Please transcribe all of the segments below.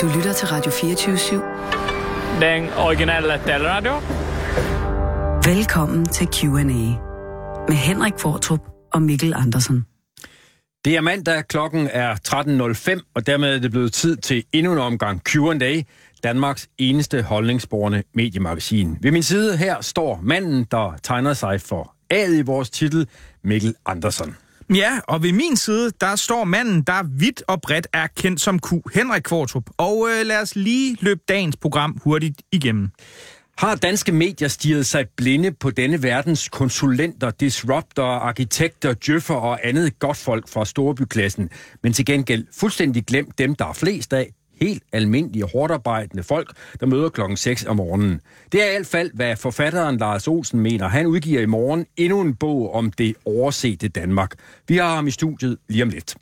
Du lytter til Radio 24-7. Den originale taleradio. Velkommen til Q&A med Henrik Fortrup og Mikkel Andersen. Det er mandag, klokken er 13.05, og dermed er det blevet tid til endnu en omgang Q&A, Danmarks eneste holdningsborgende mediemagasin. Ved min side her står manden, der tegner sig for A'et i vores titel, Mikkel Andersen. Ja, og ved min side, der står manden, der vidt og bredt er kendt som Q, Henrik Kvartrup. Og øh, lad os lige løbe dagens program hurtigt igennem. Har danske medier stiget sig blinde på denne verdens konsulenter, disruptor, arkitekter, djøffer og andet godt folk fra Storbyklassen, men til gengæld fuldstændig glemt dem, der er flest af, helt almindelige, hårdarbejdende folk, der møder klokken 6 om morgenen. Det er i hvert fald, hvad forfatteren Lars Olsen mener. Han udgiver i morgen endnu en bog om det oversete Danmark. Vi har ham i studiet lige om lidt.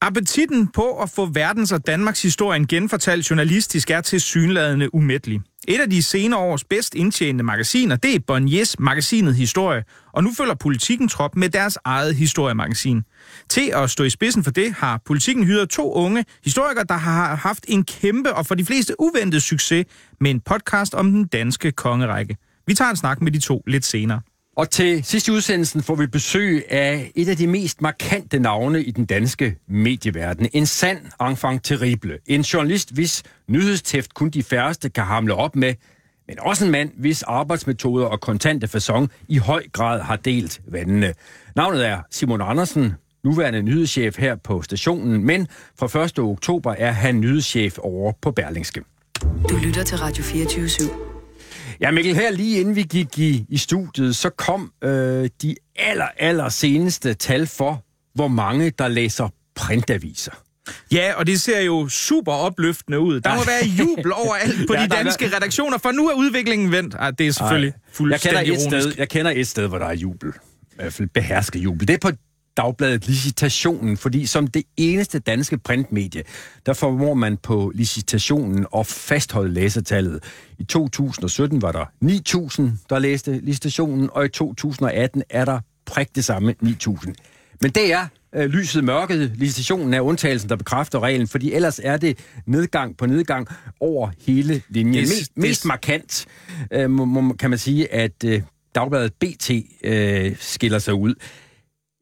Appetitten på at få verdens og Danmarks historien genfortalt journalistisk er til synladende umættelig. Et af de senere års bedst indtjenende magasiner, det er Bonniers magasinet Historie, og nu følger politikken trop med deres eget historiemagasin. Til at stå i spidsen for det har politikken hyret to unge historikere, der har haft en kæmpe og for de fleste uventet succes med en podcast om den danske kongerække. Vi tager en snak med de to lidt senere. Og til sidste udsendelsen får vi besøg af et af de mest markante navne i den danske medieverden. En sand enfant terrible. En journalist, hvis nyhedstæft kun de færreste kan hamle op med, men også en mand, hvis arbejdsmetoder og kontante façon i høj grad har delt vandene. Navnet er Simon Andersen, nuværende nyhedschef her på stationen, men fra 1. oktober er han nyhedschef over på Berlingske. Du lytter til Radio 24-7. Ja, Mikkel, her lige inden vi gik i, i studiet, så kom øh, de aller, aller seneste tal for, hvor mange der læser printaviser. Ja, og det ser jo super opløftende ud. Der må være jubel overalt på Ja, de der danske redaktioner, for nu er udviklingen vendt. Ej, det er selvfølgelig jeg fuldstændig kender, et ironisk. sted, jeg kender et sted, hvor der er jubel. I hvert fald behersket jubel. Det er på dagbladet Licitationen, fordi som det eneste danske printmedie, der formår man på licitationen at fastholde læsertallet. I 2017 var der 9.000, der læste licitationen, og i 2018 er der prik det samme 9.000. Men det er øh, lyset mørket. Licitationen er undtagelsen, der bekræfter reglen, fordi ellers er det nedgang på nedgang over hele linjen. Det- Mest, det- mest markant øh, må, må, kan man sige, at øh, dagbladet BT øh, skiller sig ud.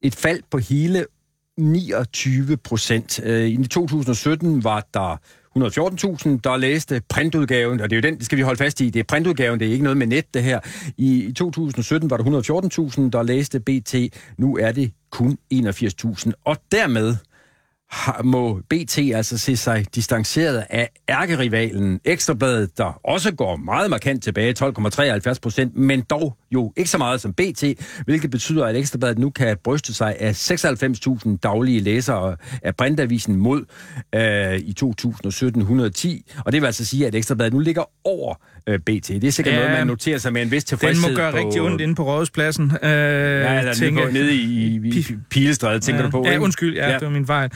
Et fald på hele 29 procent. Øh, I 2017 var der 114.000, der læste printudgaven, og det er jo den, det skal vi holde fast i, det er printudgaven, det er ikke noget med net, det her. I 2017 var der 114.000, der læste BT, nu er det kun 81.000, og dermed må BT altså se sig distanceret af ærkerivalen Ekstrabladet, der også går meget markant tilbage, 12,73 procent, men dog jo ikke så meget som BT, hvilket betyder, at Ekstrabladet nu kan bryste sig af 96.000 daglige læsere af printavisen mod øh, i 2017 110, og det vil altså sige, at Ekstrabladet nu ligger over øh, BT. Det er sikkert Ja. noget, man noterer sig med en vis tilfredshed. Den må gøre på, rigtig ondt inde på Rådhuspladsen. Øh, Ja, eller tænker- nede, i, i, i Pilestræde, tænker ja. du på, Ja, undskyld, ja, ja, det var min fejl.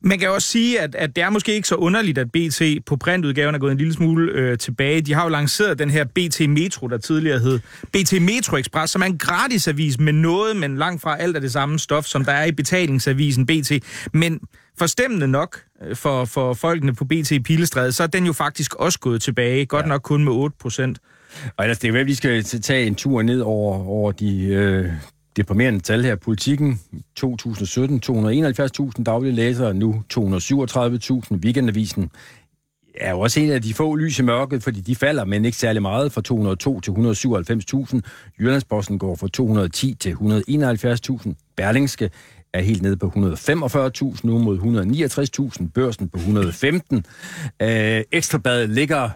Man kan også sige, at, at det er måske ikke så underligt, at BT på printudgaven er gået en lille smule øh, tilbage. De har jo lanceret den her BT Metro, der tidligere hed BT Metro Express, som er en gratisavis med noget, men langt fra alt af det samme stof, som der er i betalingsavisen BT. Men forstemmende nok øh, for, for folkene på BT Pilestræde, så er den jo faktisk også gået tilbage, godt ja. nok kun med 8 procent. Og ellers, det er jo, at vi skal tage en tur ned over, over de øh, deprimerende tal her. Politikken 2017, 271.000 daglige læsere, nu 237.000. Weekendavisen er jo også en af de få lys i mørket, fordi de falder, men ikke særlig meget, fra 202 til 197.000. Jyllandsposten går fra 210 til 171.000. Berlingske er helt nede på 145.000, nu mod 169.000. Børsen på 115. Øh, Ekstrabladet ligger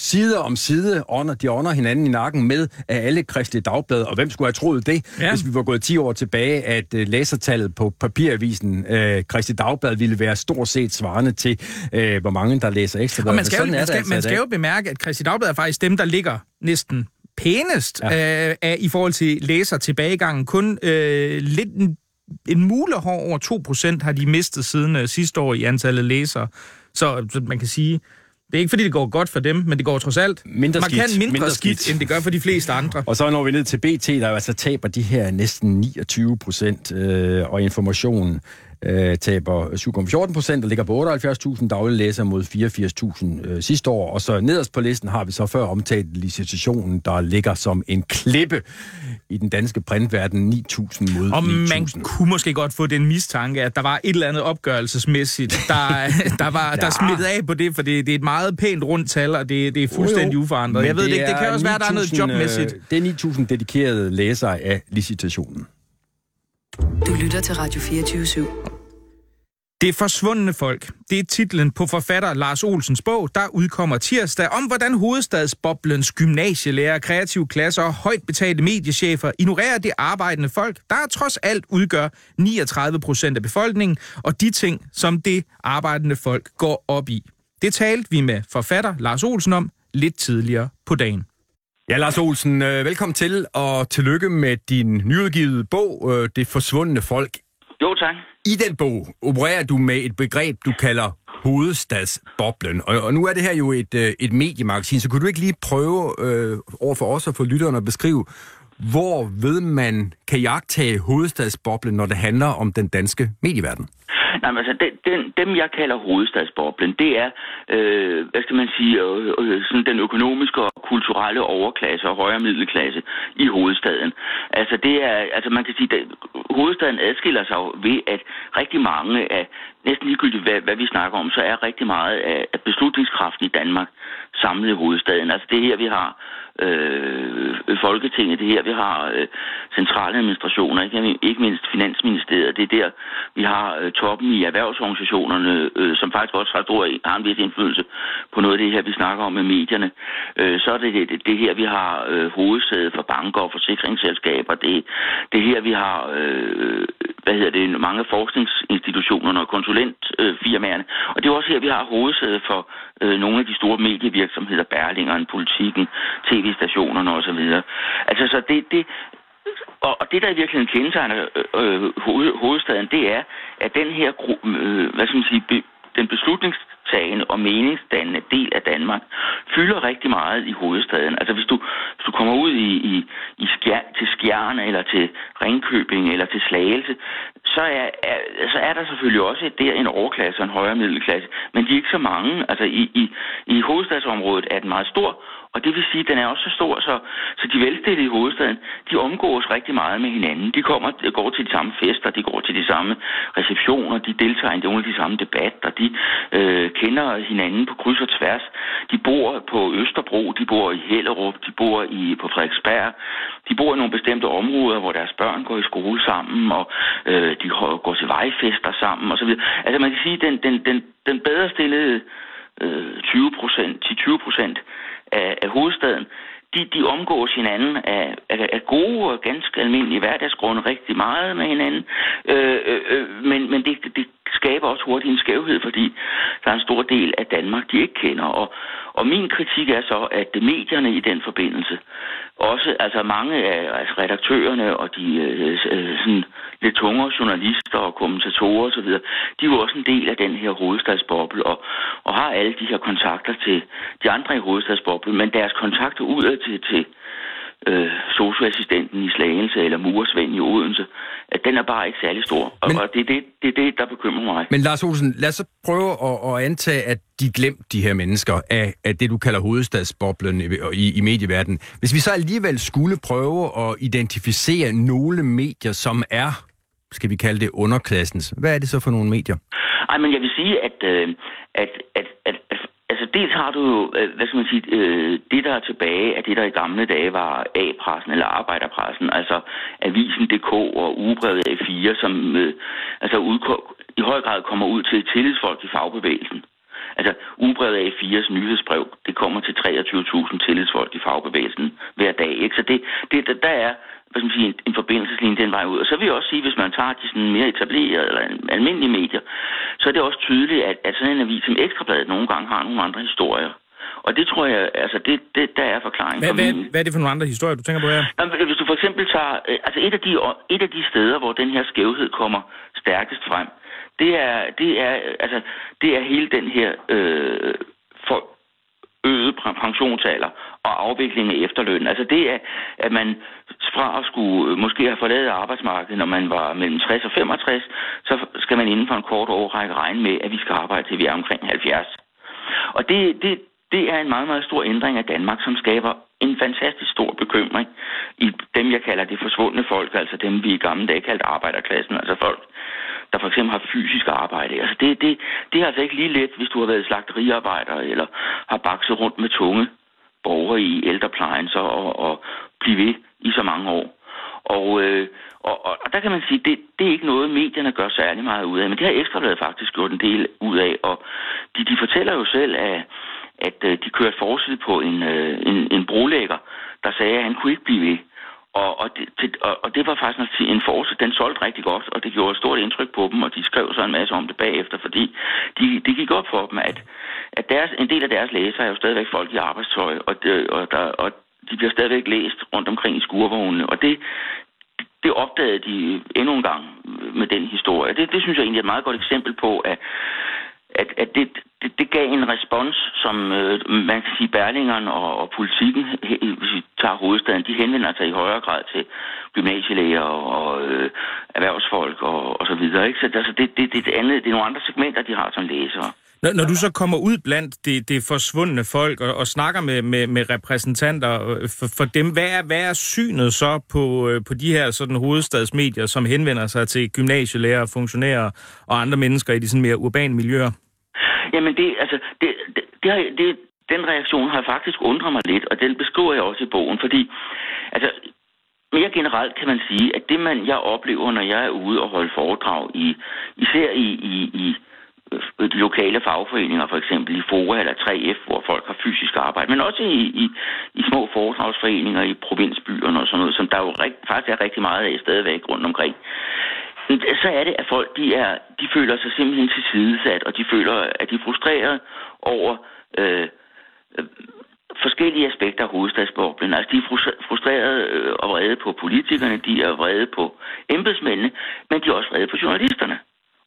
side om side, ånder, de ånder hinanden i nakken med af alle kristelige dagblade, og hvem skulle have troet det, Ja. hvis vi var gået 10 år tilbage, at uh, læsertallet på papiravisen uh, Kristi Dagblad ville være stort set svarende til, uh, hvor mange der læser ekstra. Og man skal, jo, man, skal, man skal jo bemærke, at Christi Dagblad er faktisk dem, der ligger næsten pænest ja. øh, af, i forhold til læser tilbagegangen. Kun øh, lidt en, en mulehår over 2% har de mistet siden øh, sidste år i antallet læsere. Så, så man kan sige, det er ikke fordi, det går godt for dem, men det går trods alt Mindre man kan skidt. mindre, Mindre skidt, skidt. end det gør for de fleste andre. Og så når vi ned til BT, der altså taber de her næsten 29 procent, øh, og informationen øh, taber 7,14 procent og ligger på 78.000 daglige læsere mod 84.000 øh, sidste år. Og så nederst på listen har vi så før omtalt licitationen, der ligger som en klippe i den danske printverden 9.000 mod Og 9.000. man kunne måske godt få den mistanke, at der var et eller andet opgørelsesmæssigt, der, der var der Ja. smittet af på det, for det, det er et meget pænt rundt tal, og det, det er fuldstændig Jo, jo. uforandret. Men Jeg ved det ikke, det kan også være, at der er noget 9.000, jobmæssigt. øh, Det er 9.000 dedikerede læsere af licitationen. Du lytter til Radio 24 /7. Det forsvundne folk, det er titlen på forfatter Lars Olsens bog, der udkommer tirsdag om, hvordan hovedstadsboblens gymnasielærer, kreative klasser og højt betalte mediechefer ignorerer det arbejdende folk, der trods alt udgør 39 procent af befolkningen, og de ting, som det arbejdende folk går op i. Det talte vi med forfatter Lars Olsen om lidt tidligere på dagen. Ja, Lars Olsen, øh, velkommen til, og tillykke med din nyudgivede bog, øh, Det forsvundne folk. Jo, tak. I den bog opererer du med et begreb, du kalder hovedstadsboblen. Og, og nu er det her jo et, øh, et mediemagasin, så kunne du ikke lige prøve øh, over for os og for lytterne at beskrive, hvor ved man kan jagtage hovedstadsboblen, når det handler om den danske medieverden? Nej, men altså, den, den, dem jeg kalder hovedstadsboblen, det er, øh, hvad skal man sige, øh, øh, sådan den økonomiske og kulturelle overklasse og højere middelklasse i hovedstaden. Altså, det er, altså man kan sige, at hovedstaden adskiller sig ved, at rigtig mange af, næsten ligegyldigt hvad, hvad vi snakker om, så er rigtig meget af, af beslutningskraften i Danmark samlet i hovedstaden. Altså, det er her, vi har øh, Folketinget, det her, vi har øh, centrale administrationer, ikke, ikke mindst Finansministeriet, det er der, vi har øh, toppen i erhvervsorganisationerne, øh, som faktisk også har, stor, har en vis indflydelse på noget af det her, vi snakker om med medierne. Øh, så er det, det det her, vi har øh, hovedsæde for banker og forsikringsselskaber, det, det her, vi har øh, hvad hedder det, mange forskningsinstitutioner forskningsinstitutionerne og konsulentfirmaerne, og det er også her, vi har hovedsæde for øh, nogle af de store medievirksomheder, Berlingeren, Politikken, tv-stationerne osv. Altså, så det, det, og, og det, der i virkeligheden kendetegner øh, øh hoved, hovedstaden, det er, at den her, øh, hvad skal man sige, be, den magttagende og meningsdannende del af Danmark fylder rigtig meget i hovedstaden. Altså hvis du, hvis du kommer ud i, i, i skjern, til Skjern eller til Ringkøbing eller til Slagelse, så er, er, så er der selvfølgelig også der en overklasse og en højere middelklasse, men de er ikke så mange. Altså i, i, i hovedstadsområdet er den meget stor, og det vil sige, at den er også så stor, så, så de velstillede i hovedstaden, de omgås rigtig meget med hinanden. De kommer, går til de samme fester, de går til de samme receptioner, de deltager i nogle af de samme debatter, de øh, kender hinanden på kryds og tværs. De bor på Østerbro, de bor i Hellerup, de bor i, på Frederiksberg. De bor i nogle bestemte områder, hvor deres børn går i skole sammen, og øh, de går til vejfester sammen osv. Altså man kan sige, at den, den, den, den bedre stillede øh, 20 procent til 20 procent af, af hovedstaden, de, de omgås hinanden af, af, af gode og ganske almindelige hverdagsgrunde rigtig meget med hinanden. Øh, øh, øh, men men det, det skaber også hurtigt en skævhed, fordi der er en stor del af Danmark, de ikke kender. Og, og min kritik er så, at medierne i den forbindelse, også altså mange af altså redaktørerne og de øh, øh, øh sådan lidt tungere journalister og kommentatorer osv., de er jo også en del af den her hovedstadsboble og, og har alle de her kontakter til de andre i hovedstadsboblen, men deres kontakter udad til, til øh, socioassistenten i Slagelse eller murersvend i Odense, at den er bare ikke særlig stor. Men- og det, er det, det det, der bekymrer mig. Men Lars Olsen, lad os så prøve at, at antage, at de glemte de her mennesker af, af det, du kalder hovedstadsboblen i, i, i medieverdenen. Hvis vi så alligevel skulle prøve at identificere nogle medier, som er, skal vi kalde det, underklassens, hvad er det så for nogle medier? Ej, men jeg vil sige, at, øh, at, at, at, at altså dels har du jo, øh, hvad skal man sige, øh, det der er tilbage af det, der i gamle dage var A-pressen eller arbejderpressen, altså Avisen.dk og Ugebrevet A4, som øh, altså udko- i høj grad kommer ud til tillidsfolk i fagbevægelsen. Altså, ugebrevet A4's nyhedsbrev, det kommer til 23.000 tillidsfolk i fagbevægelsen hver dag. Ikke? Så det, det, der, der er hvad skal man sige, en, en forbindelseslinje den vej ud. Og så vil jeg også sige, hvis man tager de sådan mere etablerede eller almindelige medier, så er det også tydeligt, at, at sådan en avis som Ekstrabladet nogle gange har nogle andre historier. Og det tror jeg, altså det, det der er forklaringen Hvad, for hvad, min... hvad er det for nogle andre historier, du tænker på her? Nå, men Hvis du for eksempel tager, øh, altså et af, de, et af de steder, hvor den her skævhed kommer stærkest frem, det er, det er, altså, det er hele den her øh, for, øget pensionsalder og afvikling af efterløn. Altså det er, at man fra at skulle øh, måske have forladet arbejdsmarkedet, når man var mellem 60 og 65, så skal man inden for en kort årrække regne med, at vi skal arbejde til vi er omkring 70. Og det, det, det er en meget, meget stor ændring af Danmark, som skaber en fantastisk stor bekymring i dem, jeg kalder det forsvundne folk, altså dem, vi i gamle dage kaldte arbejderklassen, altså folk, der for eksempel har fysisk arbejde. Altså det, det, det er altså ikke lige let, hvis du har været slagteriarbejder eller har bakset rundt med tunge borgere i ældreplejen så og, og blive ved i så mange år. Og, øh, og, og, og der kan man sige, det, det er ikke noget, medierne gør særlig meget ud af, men det har Ekstrabladet faktisk gjort en del ud af, og de, de fortæller jo selv, at, at øh, de kørte forside på en, øh, en, en brolægger, der sagde, at han kunne ikke blive ved. Og, og, det, og, og det var faktisk en force, den solgte rigtig godt, og det gjorde et stort indtryk på dem, og de skrev så en masse om det bagefter, fordi de, det gik op for dem, at, at deres, en del af deres læsere er jo stadigvæk folk i arbejdstøj, og, det, og, der, og de bliver stadigvæk læst rundt omkring i skurvognene, og det, det opdagede de endnu en gang med den historie. Det, det synes jeg egentlig er et meget godt eksempel på, at, at, at det, det, det gav en respons, som øh, man kan sige, Berlingeren og, og politikken, hvis vi tager hovedstaden, de henvender sig i højere grad til gymnasielæger og, og øh, erhvervsfolk og, og så videre. Ikke? Så altså, det, det, det, det, andet, det er nogle andre segmenter, de har som læsere. Når, når du så kommer ud blandt det, det forsvundne folk og, og snakker med, med, med repræsentanter øh, for, for dem, hvad er, hvad er synet så på, øh, på de her sådan hovedstadsmedier, som henvender sig til gymnasielærer, funktionærer og andre mennesker i de sådan mere urbane miljøer? Jamen det, altså, det, det, det, har, det, den reaktion har faktisk undret mig lidt, og den beskriver jeg også i bogen, fordi altså, mere generelt kan man sige, at det man jeg oplever, når jeg er ude og holde foredrag i, især i, i, i øh, de lokale fagforeninger, for eksempel i FOA eller 3F, hvor folk har fysisk arbejde, men også i, i, i små foredragsforeninger i provinsbyerne og sådan noget, som der jo rigt, faktisk er rigtig meget af stadigvæk rundt omkring. Så er det, at folk de er, de føler sig simpelthen tilsidesat, og de føler, at de er frustreret over øh, øh, forskellige aspekter af hovedstadsboblen. Altså, de er frustrerede øh, og vrede på politikerne, de er vrede på embedsmændene, men de er også vrede på journalisterne.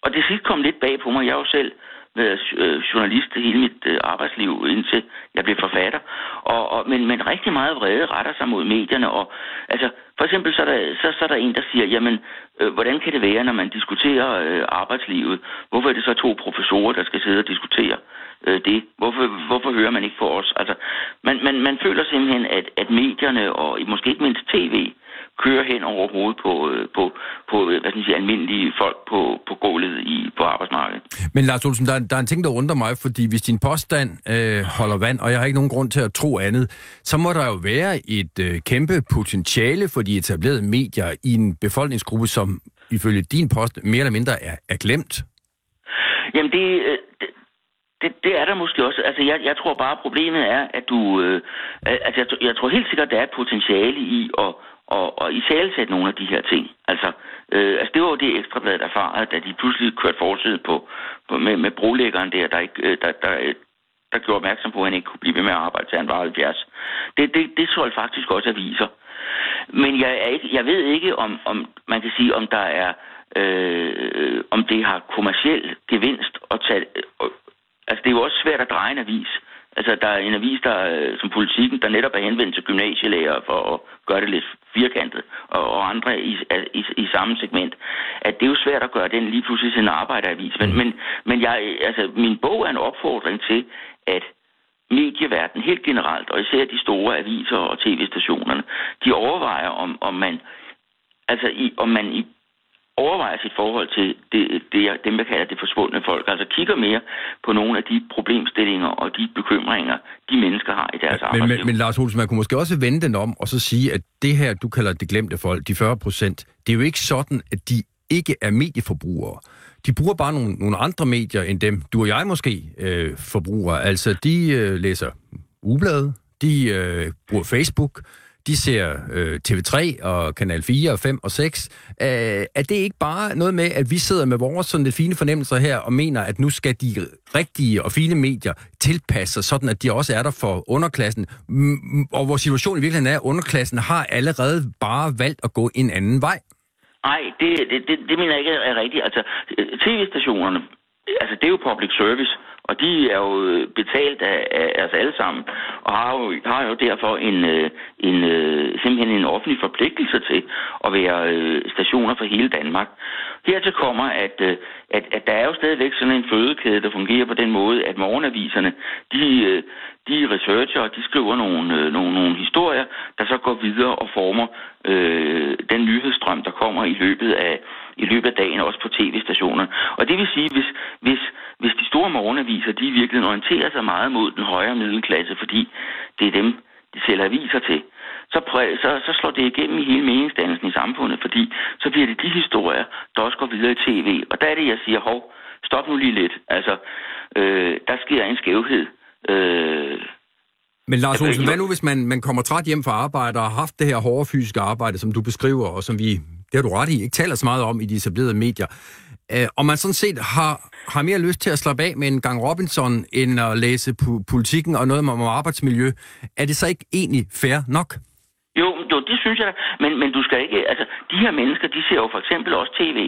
Og det sidste kom lidt bag på mig. Jeg er jo selv Øh, været øh, journalist hele mit øh, arbejdsliv, indtil jeg blev forfatter. Og, og, men, men rigtig meget vrede retter sig mod medierne. Og, altså, for eksempel så er, der, så, så er der en, der siger, jamen, øh, hvordan kan det være, når man diskuterer øh, arbejdslivet? Hvorfor er det så to professorer, der skal sidde og diskutere øh, det? Hvorfor, hvorfor hører man ikke for os? Altså, man, man, man føler simpelthen, at, at medierne, og måske ikke mindst tv, kører hen over hovedet på, øh, på, på øh, hvad skal man sige, almindelige folk på, på gulvet i, på arbejdsmarkedet. Men Lars Olsen, der, der er en ting, der undrer mig, fordi hvis din påstand øh, holder vand, og jeg har ikke nogen grund til at tro andet, så må der jo være et øh, kæmpe potentiale for de etablerede medier i en befolkningsgruppe, som ifølge din post mere eller mindre er, er glemt. Jamen det, øh, det, det, det er der måske også. Altså, jeg, jeg tror bare, problemet er, at du... Øh, altså, jeg, jeg tror helt sikkert, der er et potentiale i at, og, og i sætte nogle af de her ting. Altså, øh, altså det var jo det ekstrabladet erfarede, da de pludselig kørte forsiden på, på med, med brolæggeren der, der, ikke, øh, der, der, der gjorde opmærksom på, at han ikke kunne blive ved med at arbejde, til han var 70. Det, det, det solgte faktisk også aviser. Men jeg, er ikke, jeg ved ikke, om, om man kan sige, om der er øh, om det har kommersiel gevinst at tage... Øh, altså, det er jo også svært at dreje en avis. Altså, der er en avis, der, øh, som politikken, der netop er henvendt til gymnasielæger for at gøre det lidt firkantet, og, og andre i, i, i samme segment, at det er jo svært at gøre den lige pludselig til en arbejderavis. Men, mm. men, men jeg, altså, min bog er en opfordring til, at medieverdenen helt generelt, og især de store aviser og tv-stationerne, de overvejer, om, om man altså i, om man i overvejer sit forhold til det, det, dem, jeg kalder det forsvundne folk. Altså kigger mere på nogle af de problemstillinger og de bekymringer, de mennesker har i deres ja, arbejdsliv. Men, men, men Lars Olsen, man kunne måske også vende den om og så sige, at det her, du kalder det glemte folk, de 40 procent, det er jo ikke sådan, at de ikke er medieforbrugere. De bruger bare nogle, nogle andre medier end dem, du og jeg måske øh, forbruger. Altså, de øh, læser ugebladet, de øh, bruger Facebook, de ser øh, TV3 og Kanal 4 og 5 og 6. Øh, er det ikke bare noget med, at vi sidder med vores sådan lidt fine fornemmelser her og mener, at nu skal de rigtige og fine medier tilpasse sig, sådan at de også er der for underklassen, og hvor situationen i virkeligheden er, at underklassen har allerede bare valgt at gå en anden vej? Nej, det, det, det, det mener jeg ikke er rigtigt. Altså, øh, tv-stationerne altså det er jo public service, og de er jo øh, betalt af, af os alle sammen, og har jo, har jo derfor en, øh, en, øh, simpelthen en offentlig forpligtelse til at være stationer for hele Danmark. Hertil kommer, at, at, at der er jo stadigvæk sådan en fødekæde, der fungerer på den måde, at morgenaviserne, de, de researcher, og de skriver nogle, nogle, nogle historier, der så går videre og former øh, den nyhedsstrøm, der kommer i løbet af, i løbet af dagen, også på tv-stationerne. Og det vil sige, hvis, hvis, hvis de store morgenaviser, de virkelig orienterer sig meget mod den højere middelklasse, fordi det er dem, de sælger aviser til, så, så, så slår det igennem i hele meningsdannelsen i samfundet, fordi så bliver det de historier, der også går videre i tv. Og der er det, jeg siger, hov, stop nu lige lidt. Altså, øh, der sker en skævhed. Øh, men Lars Olsen, hvad nu hvis man, man kommer træt hjem fra arbejde og har haft det her hårde fysiske arbejde, som du beskriver, og som vi, det har du ret i, ikke taler så meget om i de etablerede medier, øh, og man sådan set har, har mere lyst til at slappe af med en gang Robinson, end at læse po- politikken og noget om arbejdsmiljø, er det så ikke egentlig fair nok? Jo, jo, det synes jeg da. men, men du skal ikke, altså, de her mennesker, de ser jo for eksempel også tv.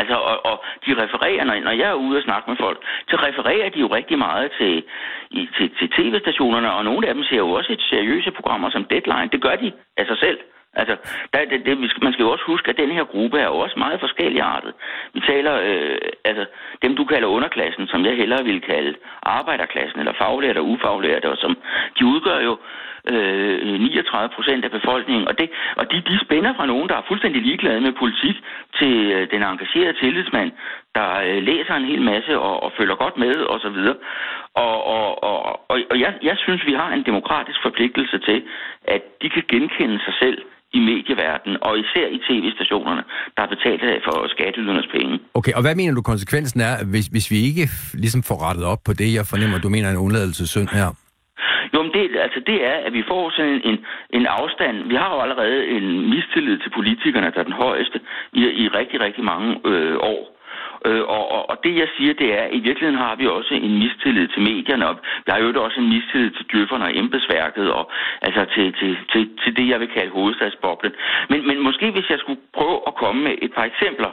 Altså, og, og de refererer, når, når jeg er ude og snakke med folk, så refererer de jo rigtig meget til, i, til, til tv-stationerne, og nogle af dem ser jo også et seriøse programmer som Deadline. Det gør de af sig selv. Altså, der, det, det, man skal jo også huske, at den her gruppe er jo også meget forskellig artet. Vi taler, øh, altså, dem du kalder underklassen, som jeg hellere vil kalde arbejderklassen, eller faglærte og ufaglærte, og som, de udgør jo øh, 39 procent af befolkningen. Og, det, og de, de spænder fra nogen, der er fuldstændig ligeglade med politik, til øh, den engagerede tillidsmand, der øh, læser en hel masse og, og følger godt med osv. Og, og, og, og, og jeg, jeg synes, vi har en demokratisk forpligtelse til, at de kan genkende sig selv i medieverdenen, og især i tv-stationerne, der er betalt for skatteydernes penge. Okay, og hvad mener du konsekvensen er, hvis, hvis vi ikke ligesom får rettet op på det, jeg fornemmer, du mener en undladelsessynd her? Jo, men det, altså det er, at vi får sådan en, en afstand. Vi har jo allerede en mistillid til politikerne, der er den højeste i, i rigtig, rigtig mange øh, år. Øh, og, og, og det jeg siger, det er, at i virkeligheden har vi også en mistillid til medierne, og vi har jo også en mistillid til djøfferne og embedsværket, og altså til, til, til, til det, jeg vil kalde hovedstadsboblen. Men, men måske hvis jeg skulle prøve at komme med et par eksempler,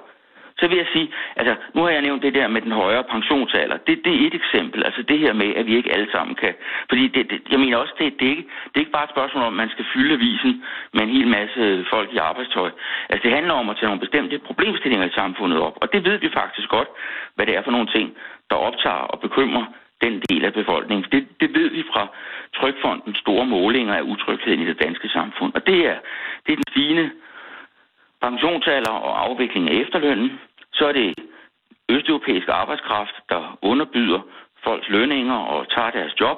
så vil jeg sige, altså nu har jeg nævnt det der med den højere pensionsalder. Det, det er et eksempel, altså det her med, at vi ikke alle sammen kan. Fordi det, det, jeg mener også, det, det, er ikke, det er ikke bare et spørgsmål om, at man skal fylde visen med en hel masse folk i arbejdstøj. Altså det handler om at tage nogle bestemte problemstillinger i samfundet op. Og det ved vi faktisk godt, hvad det er for nogle ting, der optager og bekymrer den del af befolkningen. Det, det ved vi fra Trykfondens store målinger af utrygheden i det danske samfund. Og det er, det er den fine pensionsalder og afvikling af efterlønnen, så er det østeuropæisk arbejdskraft, der underbyder folks lønninger og tager deres job.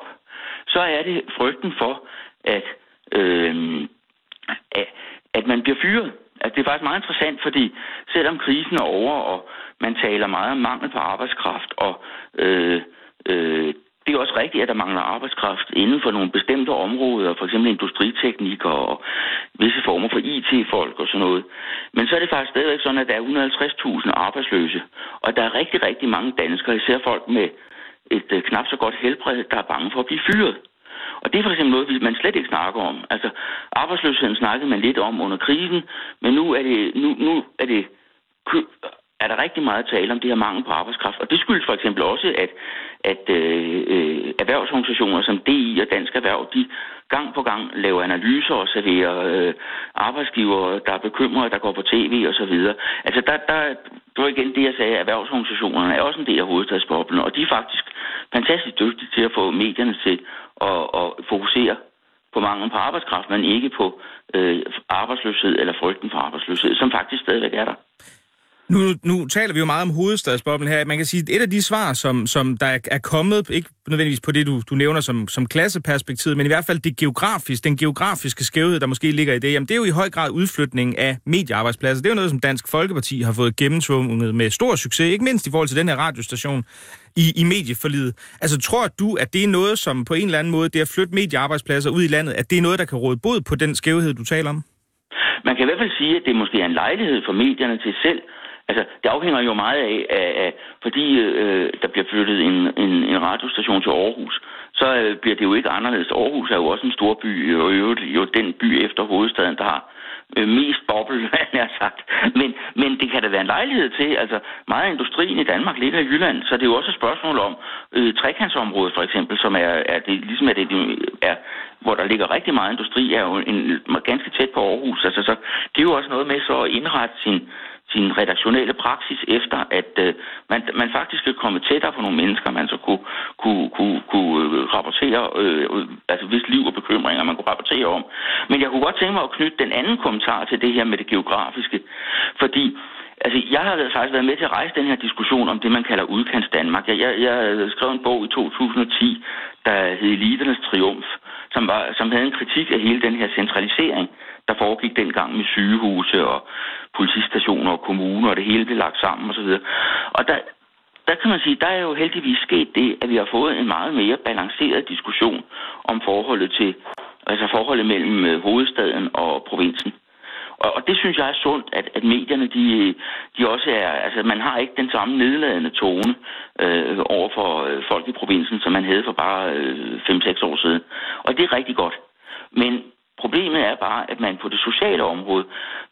Så er det frygten for, at, øh, at man bliver fyret. Altså, det er faktisk meget interessant, fordi selvom krisen er over, og man taler meget om mangel på arbejdskraft, og øh, øh, det er også rigtigt, at der mangler arbejdskraft inden for nogle bestemte områder, for eksempel industriteknik og visse former for IT-folk og sådan noget. Men så er det faktisk stadigvæk sådan, at der er 150.000 arbejdsløse, og der er rigtig, rigtig mange danskere, især folk med et øh, knap så godt helbred, der er bange for at blive fyret. Og det er for eksempel noget, man slet ikke snakker om. Altså, arbejdsløsheden snakkede man lidt om under krisen, men nu er det, nu, nu er det er der rigtig meget tale om det her mangel på arbejdskraft. Og det skyldes for eksempel også, at, at øh, øh erhvervsorganisationer som DI og Dansk Erhverv, de gang på gang laver analyser og serverer øh, arbejdsgivere, der er bekymrede, der går på tv og så videre. Altså der, der, det var igen det, jeg sagde, erhvervsorganisationerne er også en del af hovedstadsboblen, og de er faktisk fantastisk dygtige til at få medierne til at, at fokusere på mangel på arbejdskraft, men ikke på øh, arbejdsløshed eller frygten for arbejdsløshed, som faktisk stadigvæk er der. Nu, nu taler vi jo meget om hovedstadsboblen her. Man kan sige, at et af de svar, som, som der er kommet, ikke nødvendigvis på det, du, du nævner som, som klasseperspektivet, men i hvert fald det geografisk, den geografiske skævhed, der måske ligger i det, jamen det er jo i høj grad udflytning af mediearbejdspladser. Det er jo noget, som Dansk Folkeparti har fået gennemtvunget med stor succes, ikke mindst i forhold til den her radiostation i, i medieforlidet. Altså tror du, at det er noget, som på en eller anden måde, det at flytte mediearbejdspladser ud i landet, at det er noget, der kan råde bod på den skævhed, du taler om? Man kan i hvert fald sige, at det måske er en lejlighed for medierne til selv Altså, det afhænger jo meget af, af, af fordi øh, der bliver flyttet en, en, en radiostation til Aarhus, så øh, bliver det jo ikke anderledes. Aarhus er jo også en stor by, og jo, jo den by efter hovedstaden, der har øh, mest boble, hvad jeg har sagt. Men, men det kan da være en lejlighed til, altså meget af industrien i Danmark ligger i Jylland, så det er jo også et spørgsmål om øh, trekantsområdet for eksempel, som er, er det, ligesom er det, er, hvor der ligger rigtig meget industri, er jo en, ganske tæt på Aarhus. Altså, så det er jo også noget med så at indrette sin, sin redaktionelle praksis efter, at øh, man, man faktisk er kommet tættere på nogle mennesker, man så kunne, kunne, kunne, kunne øh, rapportere, øh, altså hvis liv og bekymringer, man kunne rapportere om. Men jeg kunne godt tænke mig at knytte den anden kommentar til det her med det geografiske, fordi Altså, jeg har faktisk været med til at rejse den her diskussion om det, man kalder udkants Danmark. Jeg, jeg, jeg skrev en bog i 2010, der hed Eliternes Triumf, som, var, som havde en kritik af hele den her centralisering, der foregik dengang med sygehuse og politistationer og kommuner, og det hele blev lagt sammen osv. Og der, der kan man sige, der er jo heldigvis sket det, at vi har fået en meget mere balanceret diskussion om forholdet til, altså forholdet mellem øh, hovedstaden og provinsen. Og, og det synes jeg er sundt, at, at medierne, de, de også er, altså man har ikke den samme nedladende tone øh, over for øh, folk i provinsen, som man havde for bare øh, 5-6 år siden. Og det er rigtig godt. Men problemet er bare, at man på det sociale område,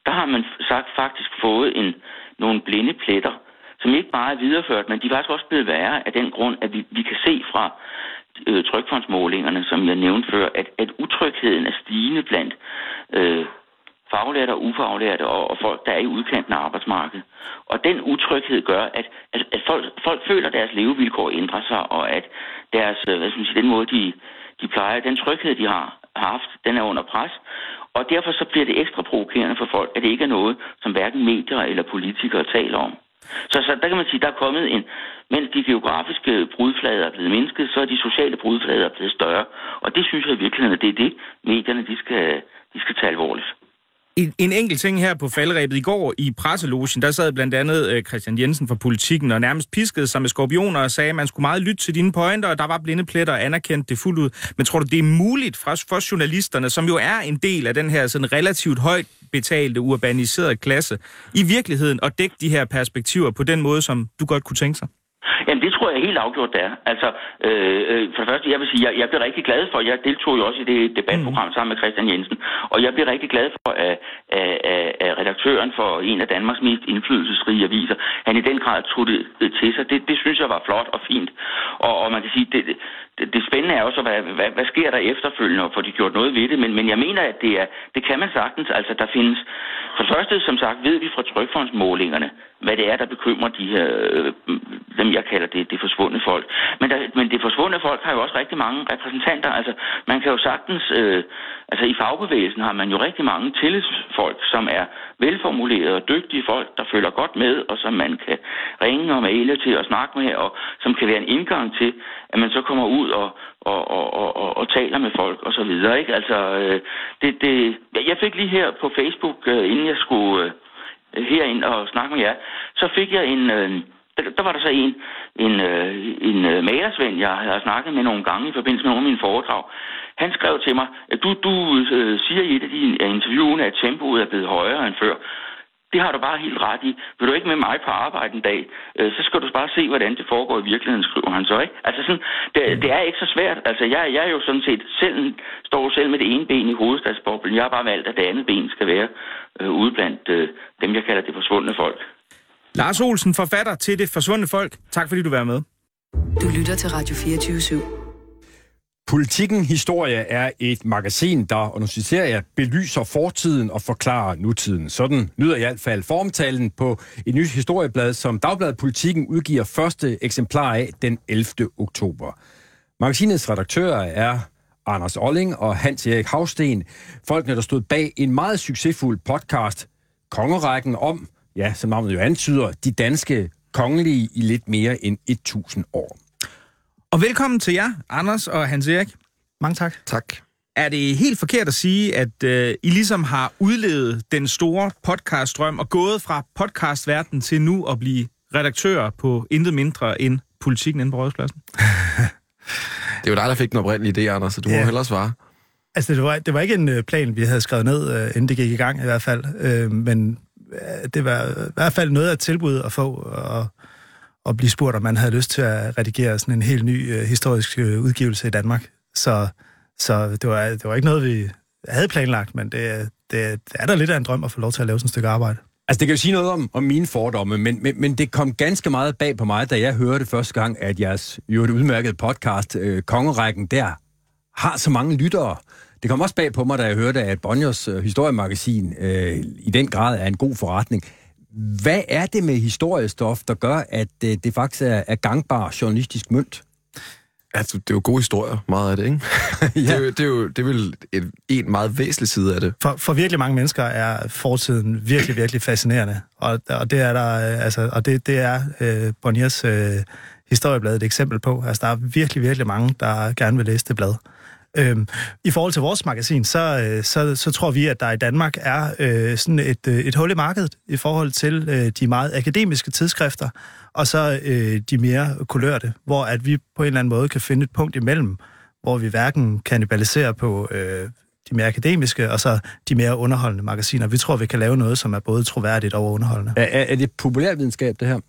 der har man sagt, faktisk fået en, nogle blinde pletter, som ikke bare er videreført, men de er faktisk også blevet værre af den grund, at vi, vi kan se fra øh, trykfondsmålingerne, som jeg nævnte før, at, at utrygheden er stigende blandt øh, faglærte og ufaglærte og, og folk, der er i udkanten af arbejdsmarkedet. Og den utryghed gør, at, at, at folk, folk føler, at deres levevilkår ændrer sig, og at deres, øh, hvad skal man sige, den måde, de, de plejer, den tryghed, de har haft, den er under pres. Og derfor så bliver det ekstra provokerende for folk, at det ikke er noget, som hverken medier eller politikere taler om. Så, så der kan man sige, der er kommet en, mens de geografiske brudflader er blevet mindsket, så er de sociale brudflader blevet større. Og det synes jeg i virkeligheden, at det er det, medierne de skal, de skal tage alvorligt. En, en enkelt ting her på faldrebet. I går i presselogen, der sad blandt andet øh, Christian Jensen fra Politikken og nærmest piskede sig med skorpioner og sagde, at man skulle meget lytte til dine pointer, og der var blinde pletter og anerkendt det fuldt ud. Men tror du, det er muligt for, for journalisterne, som jo er en del af den her sådan relativt højt betalte, urbaniserede klasse, i virkeligheden at dække de her perspektiver på den måde, som du godt kunne tænke sig? Jamen, det tror jeg helt afgjort, det er. Altså, øh, øh, for det første, jeg vil sige, jeg, jeg bliver rigtig glad for, jeg deltog jo også i det debatprogram mm. sammen med Christian Jensen, og jeg bliver rigtig glad for, at, at, at, at redaktøren for en af Danmarks mest indflydelsesrige aviser, han i den grad tog det til sig. Det, det synes jeg var flot og fint. Og, og man kan sige, det, det, det spændende er også, hvad, hvad, hvad sker der efterfølgende, og får de gjort noget ved det, men, men jeg mener, at det, er, det kan man sagtens. Altså, der findes, for det første, som sagt, ved vi fra trykfondsmålingerne, hvad det er, der bekymrer de her, øh, dem jeg kalder det, det forsvundne folk. Men, der, men det forsvundne folk har jo også rigtig mange repræsentanter. Altså, man kan jo sagtens, øh, altså i fagbevægelsen har man jo rigtig mange tillidsfolk, som er velformulerede og dygtige folk, der følger godt med, og som man kan ringe og maile til og snakke med, og som kan være en indgang til, at man så kommer ud og, og, og, og, og, og taler med folk og så videre. Ikke? Altså, øh, det, det, jeg fik lige her på Facebook, øh, inden jeg skulle øh, herind og snakke med jer, så fik jeg en... Øh, der, der var der så en, en, øh, en øh, malersvend, jeg har snakket med nogle gange i forbindelse med nogle af mine foredrag. Han skrev til mig, at du, du øh, siger i et af dine interviewene, at tempoet er blevet højere end før. Det har du bare helt ret i. Vil du ikke med mig på arbejde en dag, øh, så skal du bare se, hvordan det foregår i virkeligheden, skriver han så, ikke? Altså sådan, det, det er ikke så svært. Altså, jeg, jeg er jo sådan set selv, står selv med det ene ben i hovedstadsboblen. Jeg har bare valgt, at det andet ben skal være øh, ude blandt øh, dem, jeg kalder det forsvundne folk. Lars Olsen, forfatter til Det Forsvundne Folk. Tak fordi du var med. Du lytter til Radio 24 /7. Politikken Historie er et magasin, der, og nu citerer jeg, belyser fortiden og forklarer nutiden. Sådan lyder i hvert fald formtalen på et nyt historieblad, som Dagbladet Politikken udgiver første eksemplar af den 11. oktober. Magasinets redaktører er Anders Olling og Hans-Erik Havsten, folkene, der stod bag en meget succesfuld podcast, Kongerækken om, ja, som navnet jo antyder, de danske kongelige i lidt mere end 1000 år. Og velkommen til jer, Anders og Hans Erik. Mange tak. Tak. Er det helt forkert at sige, at øh, I ligesom har udlevet den store podcaststrøm og gået fra podcastverden til nu at blive redaktører på intet mindre end politikken inde på Rådspladsen? det er jo dig, der fik den oprindelige idé, Anders, så du ja. må hellere svare. Altså, det var, det var ikke en øh, plan, vi havde skrevet ned, øh, inden det gik i gang i hvert fald. Øh, men øh, det var i hvert fald noget af et tilbud at få, og at blive spurgt, om man havde lyst til at redigere sådan en helt ny øh, historisk øh, udgivelse i Danmark. Så, så det, var, det var ikke noget, vi havde planlagt, men det, det, det er da lidt af en drøm at få lov til at lave sådan et stykke arbejde. Altså, det kan jo sige noget om, om mine fordomme, men, men, men det kom ganske meget bag på mig, da jeg hørte første gang, at jeres jo et udmærket podcast, øh, Kongerækken, der har så mange lyttere. Det kom også bag på mig, da jeg hørte, at Bonjos øh, historiemagasin øh, i den grad er en god forretning. Hvad er det med historiestof, der gør, at øh, det faktisk er, er gangbar journalistisk mønt? Altså, det er jo gode historier, meget af det, ikke? ja. det, er jo, det, er jo, det er vel et, en meget væsentlig side af det. For, for virkelig mange mennesker er fortiden virkelig, virkelig fascinerende. Og, og det er der, øh, altså, og det, det er øh, Bonniers øh, historieblad et eksempel på. Altså, der er virkelig, virkelig mange, der gerne vil læse det blad. Øhm, I forhold til vores magasin, så, øh, så, så tror vi, at der i Danmark er øh, sådan et, øh, et hul i markedet i forhold til øh, de meget akademiske tidsskrifter, og så øh, de mere kulørte, hvor at vi på en eller anden måde kan finde et punkt imellem, hvor vi hverken kanibaliserer på øh, de mere akademiske, og så de mere underholdende magasiner. Vi tror, vi kan lave noget, som er både troværdigt og underholdende. Er, er, er det populærvidenskab, det her?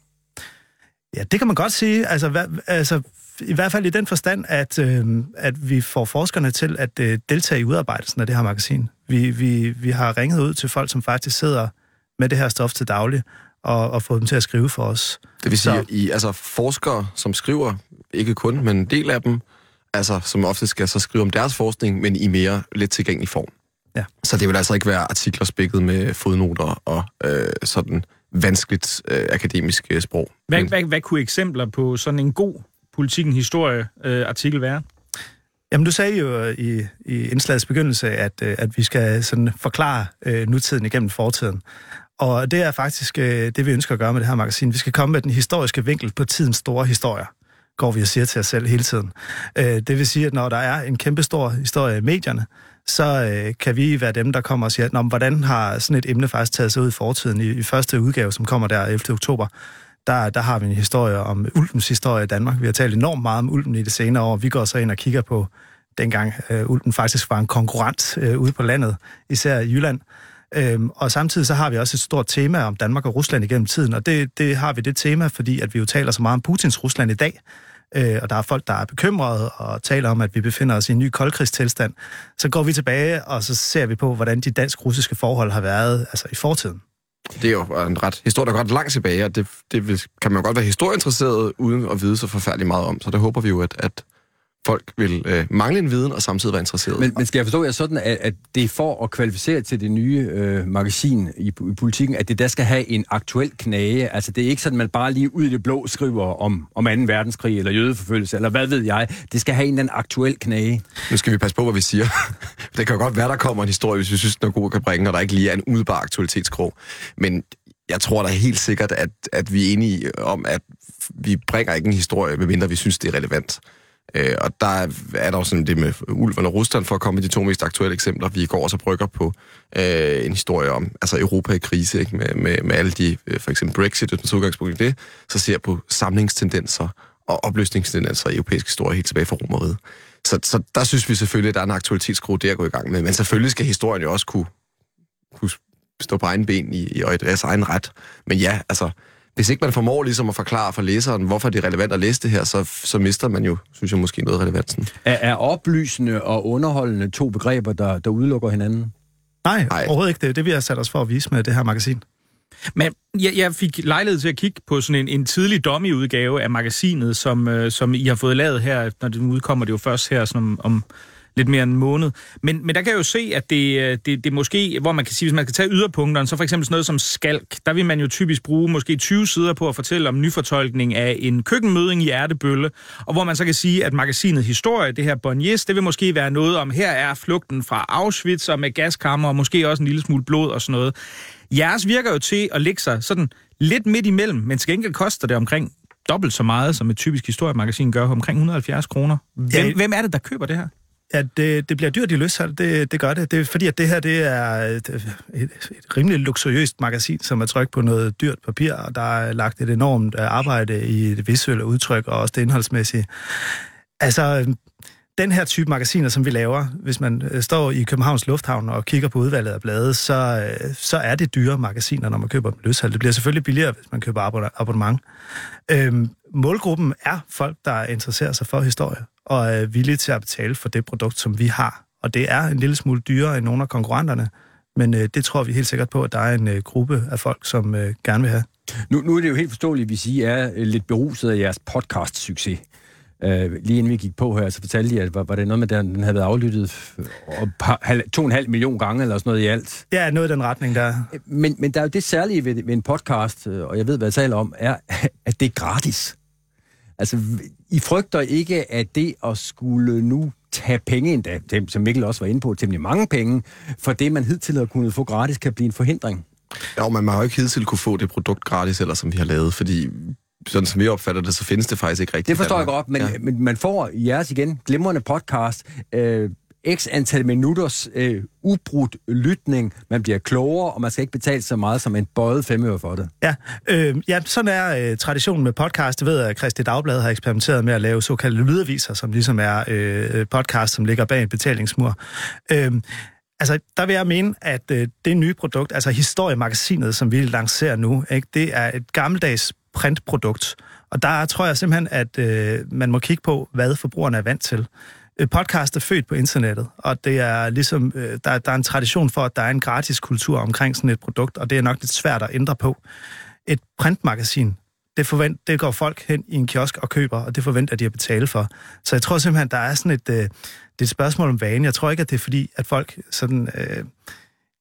Ja, det kan man godt sige. Altså, hvad, altså i hvert fald i den forstand, at, øh, at vi får forskerne til at øh, deltage i udarbejdelsen af det her magasin. Vi, vi, vi har ringet ud til folk, som faktisk sidder med det her stof til daglig, og, og fået dem til at skrive for os. Det vil sige, I, altså forskere, som skriver, ikke kun, men en del af dem, altså som ofte skal så skrive om deres forskning, men i mere let tilgængelig form. Ja. Så det vil altså ikke være artikler spækket med fodnoter og øh, sådan vanskeligt øh, akademisk øh, sprog. Hvad, Men- hvad, hvad kunne eksempler på sådan en god politikken historie øh, artikel være? Jamen, du sagde jo øh, i, i indslagets begyndelse, at, øh, at vi skal sådan forklare øh, nutiden igennem fortiden. Og det er faktisk øh, det, vi ønsker at gøre med det her magasin. Vi skal komme med den historiske vinkel på tidens store historier, går vi og siger til os selv hele tiden. Øh, det vil sige, at når der er en kæmpe stor historie i medierne, så øh, kan vi være dem, der kommer og siger, Nå, men hvordan har sådan et emne faktisk taget sig ud i fortiden i, i første udgave, som kommer der 11. oktober. Der, der har vi en historie om ulvens historie i Danmark. Vi har talt enormt meget om ulven i det senere år. Vi går så ind og kigger på dengang øh, ulven faktisk var en konkurrent øh, ude på landet, især i Jylland. Øhm, og samtidig så har vi også et stort tema om Danmark og Rusland igennem tiden, og det, det har vi det tema, fordi at vi jo taler så meget om Putins Rusland i dag, øh, og der er folk, der er bekymrede og taler om, at vi befinder os i en ny koldkrigstilstand. Så går vi tilbage, og så ser vi på, hvordan de dansk-russiske forhold har været altså i fortiden. Det er jo en ret historie, der går ret langt tilbage, og det, det vil- kan man godt være historieinteresseret, uden at vide så forfærdeligt meget om. Så det håber vi jo, at, at folk vil øh, mangle en viden, og samtidig være interesseret. Men, men skal jeg forstå jer sådan, at, at det er for at kvalificere til det nye øh, magasin i, i politikken, at det der skal have en aktuel knage? Altså det er ikke sådan, at man bare lige ud i det blå skriver om, om 2. verdenskrig eller jødeforfølgelse, eller hvad ved jeg. Det skal have en eller anden aktuel knage. Nu skal vi passe på, hvad vi siger. det kan jo godt være, der kommer en historie, hvis vi synes, den er god at bringe, og der ikke lige er en udbar aktualitetskrog. Men jeg tror da helt sikkert, at, at vi er enige om, at vi bringer ikke en historie, medmindre vi synes, det er relevant. Øh, og der er, er der jo sådan det med Ulven og Rusland, for at komme med de to mest aktuelle eksempler. Vi går så og brygger på øh, en historie om altså Europa i krise, ikke? Med, med, med alle de, øh, for eksempel Brexit, hvis man tager udgangspunkt i det, så ser på samlingstendenser og opløsningstendenser i europæisk historie helt tilbage fra Romeriet. Så, så der synes vi selvfølgelig, at der er en aktualitetsskrue, der at gå i gang med. Men selvfølgelig skal historien jo også kunne, kunne stå på egen ben i, i i deres egen ret. Men ja, altså, hvis ikke man formår ligesom at forklare for læseren, hvorfor det er relevant at læse det her, så, så mister man jo, synes jeg, måske noget af relevansen. Er, er oplysende og underholdende to begreber, der, der udelukker hinanden? Nej, Nej. overhovedet ikke. Det er det, vi har sat os for at vise med det her magasin. Men jeg, jeg fik lejlighed til at kigge på sådan en, en tidlig dummy-udgave af magasinet, som, øh, som I har fået lavet her. Når det udkommer det jo først her sådan om, om lidt mere end en måned. Men, men der kan jeg jo se, at det, øh, det, det måske, hvor man kan sige, hvis man skal tage yderpunkterne, så for eksempel sådan noget som skalk, der vil man jo typisk bruge måske 20 sider på at fortælle om nyfortolkning af en køkkenmøding i Ærtebølle, og hvor man så kan sige, at magasinet Historie, det her Bonjes, det vil måske være noget om, her er flugten fra Auschwitz og med gaskammer, og måske også en lille smule blod og sådan noget. Jeres virker jo til at lægge sig sådan lidt midt imellem, men til gengæld koster det omkring dobbelt så meget, som et typisk historiemagasin gør, omkring 170 kroner. Hvem, Ja. hvem er det, der køber det her? At det, det bliver dyrt i løshold, det, det gør det. Det er fordi, at det her det er et, et, et rimelig luksuriøst magasin, som er trykt på noget dyrt papir, og der er lagt et enormt arbejde i det visuelle udtryk og også det indholdsmæssige. Altså, den her type magasiner, som vi laver, hvis man øh, står i Københavns Lufthavn og kigger på udvalget af blade, så, øh, så er det dyre magasiner, når man køber dem løshold. Det bliver selvfølgelig billigere, hvis man køber abonnement. Øhm, målgruppen er folk, der interesserer sig for historie og er villige til at betale for det produkt, som vi har. Og det er en lille smule dyrere end nogle af konkurrenterne, Men øh, det tror vi helt sikkert på, at der er en øh, gruppe af folk, som øh, gerne vil have. Nu, nu er det jo helt forståeligt, hvis I er lidt beruset af jeres podcast-succes. Uh, lige inden vi gik på her, så fortalte I, at var, var det noget med, at den havde været aflyttet og par, halv, to og en halv million gange, eller sådan noget i alt. Ja, noget i den retning der. Men, men der er jo det særlige ved, ved en podcast, øh, og jeg ved, hvad jeg taler om, er, at det er gratis. Altså, I frygter ikke, at det at skulle nu tage penge endda, dem, som Mikkel også var inde på, temmelig mange penge, for det, man hidtil har kunnet få gratis, kan blive en forhindring. Men man har jo ikke hidtil kunne få det produkt gratis, eller som vi har lavet, fordi sådan som vi opfatter det, så findes det faktisk ikke rigtigt. Det forstår jeg godt, men, ja. men man får i jeres igen glimrende podcast, øh, x antal minutters øh, ubrudt lytning, man bliver klogere, og man skal ikke betale så meget som en bøjet femøre for det. Ja, øh, ja sådan er øh, traditionen med podcast. Det ved jeg, at Christi Dagblad har eksperimenteret med at lave såkaldte lydaviser, som ligesom er øh, podcast, som ligger bag en betalingsmur. Øh, Altså, der vil jeg mene, at øh, det nye produkt, altså historiemagasinet, som vi lancerer nu, ikke, det er et gammeldags printprodukt. Og der tror jeg simpelthen, at øh, man må kigge på, hvad forbrugerne er vant til. Øh, podcast er født på internettet, og det er ligesom, øh, der, der er en tradition for, at der er en gratis kultur omkring sådan et produkt, og det er nok lidt svært at ændre på. Et printmagasin, det, forvent, det går folk hen i en kiosk og køber, og det forventer de at betale for. Så jeg tror simpelthen, der er sådan et, øh, det er et spørgsmål om vane. Jeg tror ikke, at det er fordi, at folk sådan, øh,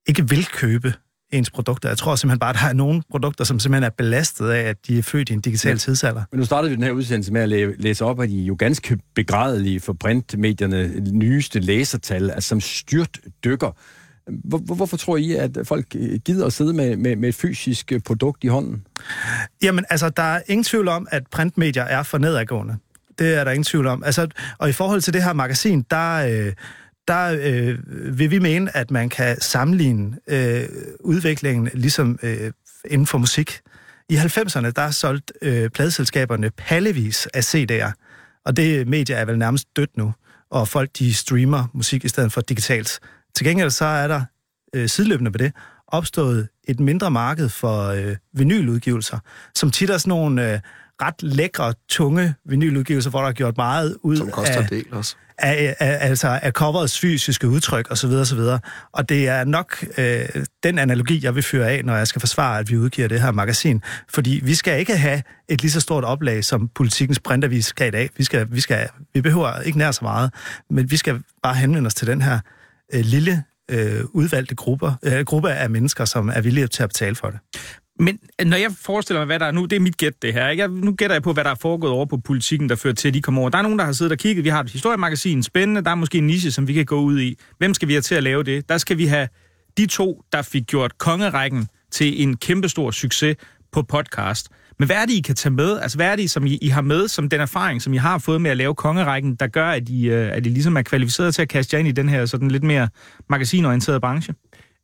ikke vil købe ens produkter. Jeg tror simpelthen bare, at der er nogle produkter, som simpelthen er belastet af, at de er født i en digital tidsalder. Men nu startede vi den her udsendelse med at læse op af de jo ganske begrædelige for printmedierne nyeste læsertal, altså som styrt dykker. Hvor, hvorfor tror I, at folk gider at sidde med, med, med et fysisk produkt i hånden? Jamen, altså, der er ingen tvivl om, at printmedier er for nedadgående. Det er der ingen tvivl om. Altså, og i forhold til det her magasin, der, øh, der øh, vil vi mene, at man kan sammenligne øh, udviklingen ligesom øh, inden for musik. I 90'erne, der solgte øh, pladeselskaberne pallevis af CD'er, og det medie er vel nærmest dødt nu, og folk de streamer musik i stedet for digitalt. Til gengæld så er der øh, sideløbende på det opstået et mindre marked for øh, vinyludgivelser, som tit er sådan nogle øh, ret lækre, tunge vinyludgivelser, hvor der er gjort meget ud Som koster af, del også. af, af, altså af coverets fysiske udtryk osv. osv. Og det er nok øh, den analogi, jeg vil føre af, når jeg skal forsvare, at vi udgiver det her magasin. Fordi vi skal ikke have et lige så stort oplag, som politikens printavis skal i dag. Vi, skal, vi, skal, vi behøver ikke nær så meget, men vi skal bare henvende os til den her øh, lille øh, udvalgte grupper, øh, gruppe af mennesker, som er villige til at betale for det. Men øh, når jeg forestiller mig, hvad der er nu, det er mit gæt det her. Ikke? Jeg, nu gætter jeg på, hvad der er foregået over på politikken, der fører til, at de kommer over. Der er nogen, der har siddet og kigget. Vi har et historiemagasin, spændende. Der er måske en niche, som vi kan gå ud i. Hvem skal vi have til at lave det? Der skal vi have de to, der fik gjort kongerækken til en kæmpestor succes på podcast. Men hvad er det, I kan tage med? Altså, hvad er det, som I, I har med, som den erfaring, som I har fået med at lave kongerækken, der gør, at I, øh, at I ligesom er kvalificeret til at kaste jer ind i den her sådan lidt mere magasinorienterede branche?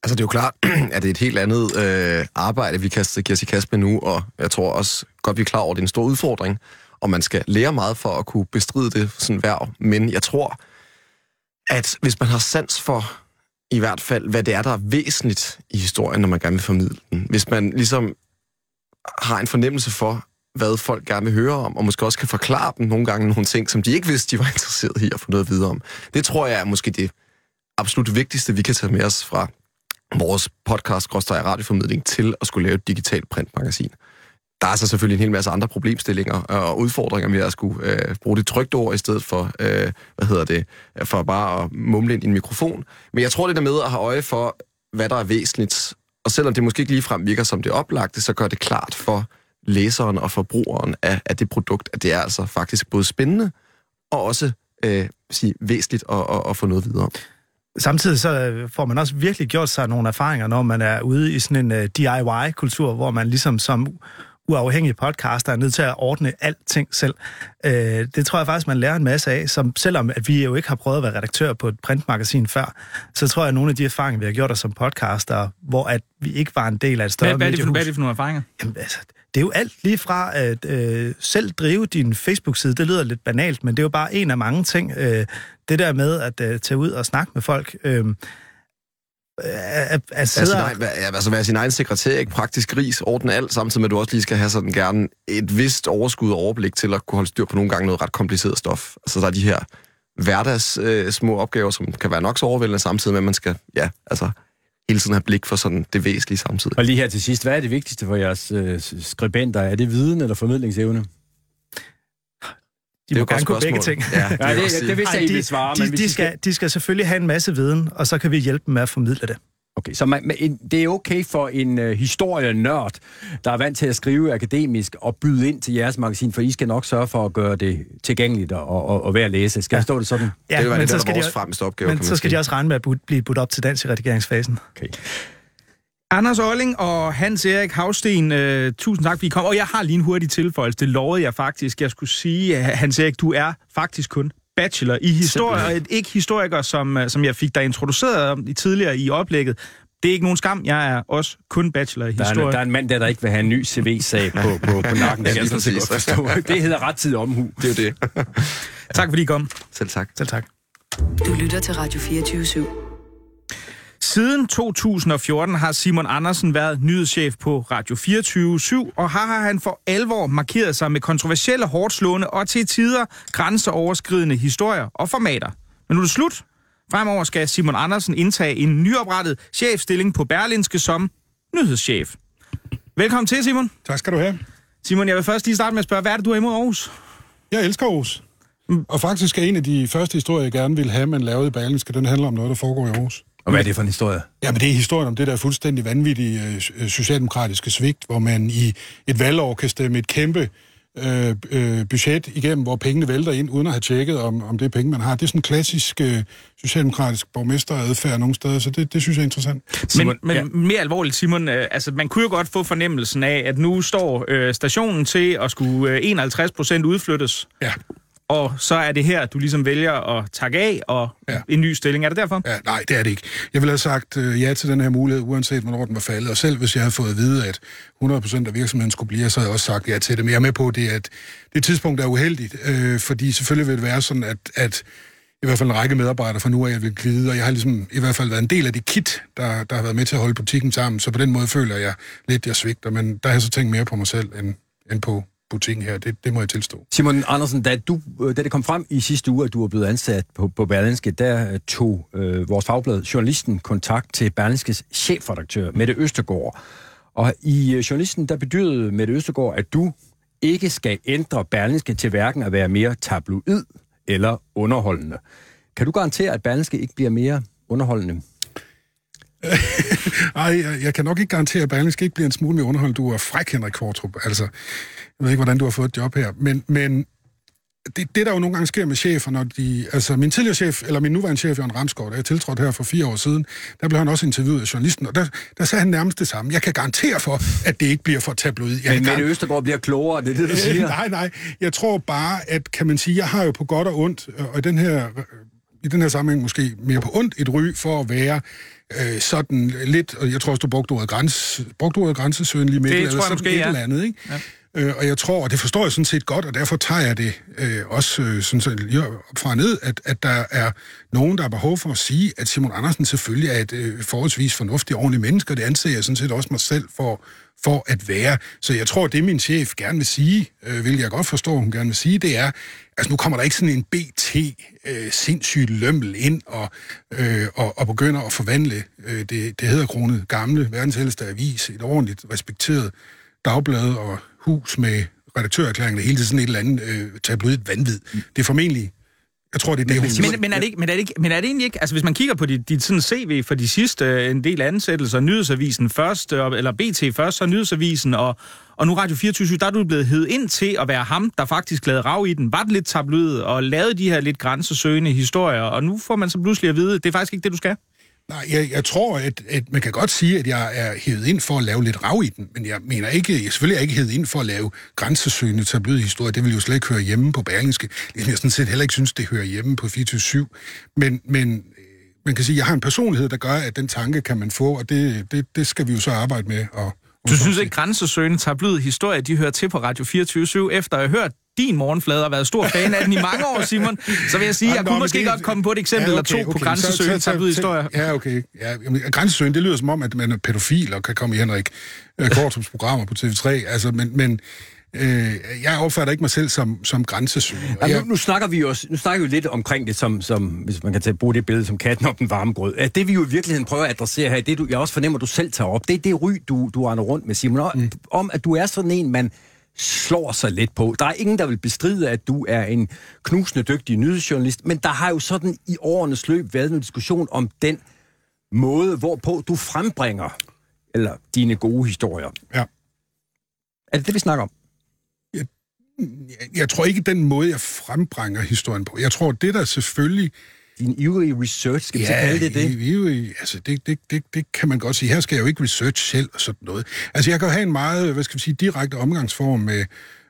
Altså, det er jo klart, at det er et helt andet øh, arbejde, vi kaster, giver sig kast med nu, og jeg tror også godt, vi er klar over, at det er en stor udfordring, og man skal lære meget for at kunne bestride det sådan værv. Men jeg tror, at hvis man har sans for, i hvert fald, hvad det er, der er væsentligt i historien, når man gerne vil formidle den, hvis man ligesom har en fornemmelse for, hvad folk gerne vil høre om, og måske også kan forklare dem nogle gange nogle ting, som de ikke vidste, de var interesseret i at få noget videre om. Det tror jeg er måske det absolut vigtigste, vi kan tage med os fra vores podcast, Gråstrej Radioformidling, til at skulle lave et digitalt printmagasin. Der er så selvfølgelig en hel masse andre problemstillinger og udfordringer med at skulle øh, bruge det trygte ord i stedet for, øh, hvad hedder det, for bare at mumle ind i en mikrofon. Men jeg tror, det der med at have øje for, hvad der er væsentligt, og selvom det måske ikke ligefrem virker som det oplagte, så gør det klart for læseren og forbrugeren af, af det produkt, at det er altså faktisk både spændende og også øh, sige, væsentligt at, at, at få noget videre. Samtidig så får man også virkelig gjort sig nogle erfaringer, når man er ude i sådan en uh, DIY-kultur, hvor man ligesom som uafhængig podcaster er nødt til at ordne alting selv. Uh, det tror jeg faktisk, man lærer en masse af, som selvom at vi jo ikke har prøvet at være redaktør på et printmagasin før, så tror jeg, at nogle af de erfaringer, vi har gjort os som podcaster, hvor at vi ikke var en del af et større Hvad, hvad, er, det for, mediehus. hvad er det for nogle erfaringer? Jamen, altså, det er jo alt lige fra at øh, selv drive din Facebook-side. Det lyder lidt banalt, men det er jo bare en af mange ting. Øh, det der med at øh, tage ud og snakke med folk. Øh, at, at sidde sin, egen, altså være sin egen sekretær, ikke praktisk gris, ordne alt, samtidig med, at du også lige skal have sådan gerne et vist overskud og overblik til at kunne holde styr på nogle gange noget ret kompliceret stof. Altså der er de her hverdags øh, små opgaver, som kan være nok så overvældende, samtidig med, at man skal, ja, altså hele tiden have blik for sådan det væsentlige samtidig. Og lige her til sidst, hvad er det vigtigste for jeres øh, skribenter? Er det viden eller formidlingsevne? De må gerne kunne begge ting. Ja, det, Nej, det, det, det, det vidste jeg, I ville svare. de, men de, de, skal, de skal selvfølgelig have en masse viden, og så kan vi hjælpe dem med at formidle det. Okay, så man, men det er okay for en uh, historienørd, der er vant til at skrive akademisk og byde ind til jeres magasin, for I skal nok sørge for at gøre det tilgængeligt og, og, og være at læse. Skal ja. jeg forstå det sådan? Ja, det er jo men det, så der skal vores de, fremmeste opgave, men så man skal sige. de også regne med at bud- blive budt op til dans i redigeringsfasen. Okay. Anders Olling og Hans Erik Havsten, øh, tusind tak, fordi I kom. Og jeg har lige en hurtig tilføjelse. Det lovede jeg faktisk. Jeg skulle sige, at Hans Erik, du er faktisk kun bachelor i historie, ikke historiker, som, øh, som jeg fik dig introduceret om i tidligere i oplægget. Det er ikke nogen skam. Jeg er også kun bachelor i Der er, historie. der er en mand der, der ikke vil have en ny CV-sag på, på, på nakken. Det kan jeg godt forstå. Det hedder rettidig omhu. det er jo det. Tak fordi I kom. Selv tak. Selv tak. Du lytter til Radio 24 /7. Siden 2014 har Simon Andersen været nyhedschef på Radio 24 og her har han for alvor markeret sig med kontroversielle, hårdslående og til tider grænseoverskridende historier og formater. Men nu er det slut. Fremover skal Simon Andersen indtage en nyoprettet chefstilling på Berlinske som nyhedschef. Velkommen til, Simon. Tak skal du have. Simon, jeg vil først lige starte med at spørge, hvad er det, du er imod Aarhus? Jeg elsker Aarhus. Og faktisk er en af de første historier, jeg gerne vil have, man lavede i Berlingske, den handler om noget, der foregår i Aarhus. Og hvad er det for en historie? Jamen, det er historien om det der fuldstændig vanvittige øh, socialdemokratiske svigt, hvor man i et valgår kan stemme et kæmpe øh, øh, budget igennem, hvor pengene vælter ind, uden at have tjekket, om, om det er penge, man har. Det er sådan en klassisk øh, socialdemokratisk borgmesteradfærd nogle steder, så det, det synes jeg er interessant. Simon, men men ja. mere alvorligt, Simon, øh, altså man kunne jo godt få fornemmelsen af, at nu står øh, stationen til at skulle øh, 51 procent udflyttes, Ja. Og så er det her, du ligesom vælger at takke af og Ja. en ny stilling. Er det derfor? Ja, nej, det er det ikke. Jeg ville have sagt øh, ja til den her mulighed, uanset hvornår den var faldet. Og selv hvis jeg havde fået at vide, at 100% af virksomheden skulle blive, så havde jeg også sagt ja til det. Men jeg er med på, det, at det tidspunkt er uheldigt, øh, fordi selvfølgelig vil det være sådan, at, at i hvert fald en række medarbejdere fra nu af vil glide, og jeg har ligesom i hvert fald været en del af det kit, der, der har været med til at holde butikken sammen, så på den måde føler jeg lidt, jeg svigter, men der har jeg så tænkt mere på mig selv, end, end på butikken her. Det, det må jeg tilstå. Simon Andersen, da, du, øh, da det kom frem i sidste uge, at du var blevet ansat på, på Berlinske, der øh, tog øh, vores fagblad Journalisten kontakt til Berlinskes chefredaktør, Mette Østergaard. Og i øh, Journalisten, der bedyrede Mette Østergaard, at du ikke skal ændre Berlinske til hverken at være mere tabloid eller underholdende. Kan du garantere, at Berlinske ikke bliver mere underholdende? Ej, jeg, kan nok ikke garantere, at Berlingske ikke bliver en smule mere underholdt. Du er fræk, Henrik Kvartrup. Altså, jeg ved ikke, hvordan du har fået et job her. Men, men det, det, der jo nogle gange sker med chefer, når de... Altså, min tidligere chef, eller min nuværende chef, Jørgen Ramsgaard, da jeg tiltrådte her for fire år siden, der blev han også interviewet af journalisten, og der, der sagde han nærmest det samme. Jeg kan garantere for, at det ikke bliver for tabloid. Jeg Men Mette Østergaard bliver klogere, det er det, du Øh, siger. nej, nej. Jeg tror bare, at kan man sige, jeg har jo på godt og ondt, og i den her, i den her sammenhæng måske mere på ondt, et ry for at være øh, sådan lidt, og jeg tror også, du brugte ordet, grænse, brugte ordet grænsesøgende med Det eller sådan måske, et ja. eller andet, ikke? Ja. Øh, og jeg tror, og det forstår jeg sådan set godt, og derfor tager jeg det øh, også øh, sådan set lige op fra og ned, at, at der er nogen, der har behov for at sige, at Simon Andersen selvfølgelig er et øh, forholdsvis fornuftigt, ordentligt menneske, og det anser jeg sådan set også mig selv for, for at være. Så jeg tror, det min chef gerne vil sige, øh, vil jeg godt forstå, hun gerne vil sige, det er, altså nu kommer der ikke sådan en BT øh, sindssyg lømmel ind og, øh, og, og begynder at forvandle øh, det, det hedder kronet gamle, verdens ældste avis, et ordentligt respekteret dagblad og hus med redaktørerklæringer, det hele tiden sådan et eller andet øh, tabloidt vanvid. Det er formentlig, jeg tror, det er det, hun... Men, men, er det ikke, men, er det ikke, men er det egentlig ikke, altså hvis man kigger på dit, dit sådan CV for de sidste øh, en del ansættelser, nyhedsavisen først, øh, eller BT først, så nyhedsavisen, og, og nu Radio 24 der er du blevet hed ind til at være ham, der faktisk lavede rav i den, var det lidt tabloid, og lavede de her lidt grænsesøgende historier, og nu får man så pludselig at vide, det er faktisk ikke det, du skal. Nej, jeg, jeg tror, at, at man kan godt sige, at jeg er hævet ind for at lave lidt rav i den, men jeg mener ikke, jeg selvfølgelig er ikke hævet ind for at lave grænsesøgende tabloidhistorier. Det vil jo slet ikke høre hjemme på Berlingske. Ligesom jeg sådan set heller ikke synes, det hører hjemme på 24 Men, men øh, man kan sige, at jeg har en personlighed, der gør, at den tanke kan man få, og det, det, det skal vi jo så arbejde med. Og, Du synes ikke, grænsesøgende tabloid historie, de hører til på Radio 24 efter at have hørt din morgenflade og været stor fan af den i mange år, Simon, så vil jeg sige, Ej, jeg kunne måske det- godt komme på et eksempel eller to på grænsesøgende Så- så- så- tabloid historier. Ja, okay. Ja, jamen, grænsesøgende, det lyder som om, at man er pædofil og kan komme i Henrik øh, Kortrups programmer på TV3. Altså, men, men Øh, jeg opfatter ikke mig selv som, som grænsesøgende. Ja, Jeg- nu, nu, snakker vi jo, også- nu snakker vi lidt omkring det, som, som, hvis man kan tage, bruge det billede som katten op den varme grød. At det vi jo i virkeligheden prøver at adressere her, det du, jeg også fornemmer, du selv tager op, det er det ry, du, du render rundt med, Simon. Mm. Om at du er sådan en, man slår sig lidt på. Der er ingen, der vil bestride, at du er en knusende dygtig nyhedsjournalist, men der har jo sådan i årenes løb været en diskussion om den måde, hvorpå du frembringer eller dine gode historier. Ja. Er det det, vi snakker om? jeg, jeg tror ikke den måde, jeg frembringer historien på. Jeg tror, det der selvfølgelig... Din ivrige research, skal vi så kalde det det? I, I, altså, det, det, det, det kan man godt sige. Her skal jeg jo ikke research selv og sådan noget. Altså, jeg kan jo have en meget, hvad skal vi sige, direkte omgangsform med,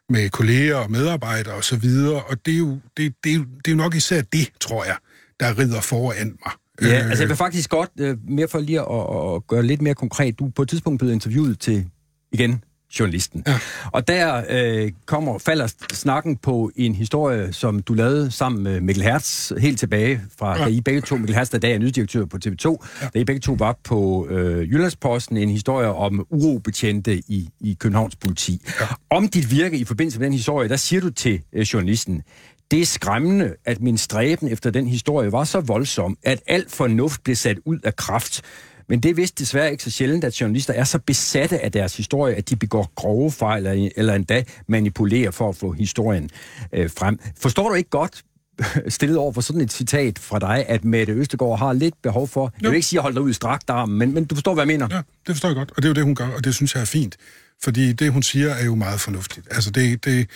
med kolleger og medarbejdere og så videre, og det er, jo, det, det, er jo, det er jo nok især det, tror jeg, der rider foran mig. Ja, altså jeg vil faktisk godt, øh, mere for lige at, at gøre lidt mere konkret, du på et tidspunkt blevet interviewet til, igen, journalisten. Ja. Og der øh, kommer, falder snakken på en historie, som du lavede sammen med Mikkel Hertz, helt tilbage fra, ja. da I begge to, Mikkel Hertz, der i dag er nyhedsdirektør på TV2, ja. da I begge to var på øh, Jyllandsposten, en historie om urobetjente i, i Københavns politi. Ja. Om dit virke i forbindelse med den historie, der siger du til øh, journalisten, det er skræmmende, at min stræben efter den historie var så voldsom, at alt fornuft blev sat ud af kraft. Men det er vist desværre ikke så sjældent, at journalister er så besatte af deres historie, at de begår grove fejl eller, endda manipulerer for at få historien øh, frem. Forstår du ikke godt, stillet over for sådan et citat fra dig, at Mette Østegård har lidt behov for, jeg vil ikke sige at holde dig ud i strakt arm, men, men du forstår, hvad jeg mener? Ja, det forstår jeg godt, og det er jo det, hun gør, og det synes jeg er fint. Fordi det, hun siger, er jo meget fornuftigt. Altså, det, det,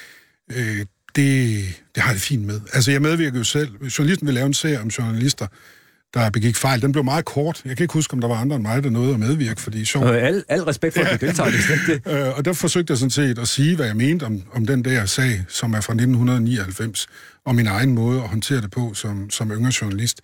øh, det, det har jeg det fint med. Altså, jeg medvirker jo selv. Journalisten vil lave en serie om journalister, der begik fejl. Den blev meget kort. Jeg kan ikke huske, om der var andre end mig, der nåede at medvirke, fordi sjovt. Øh, al, al respekt for, at du deltager det. Øh, og der forsøgte jeg sådan set at sige, hvad jeg mente om, om den der sag, som er fra 1999, og min egen måde at håndtere det på som, som yngre journalist.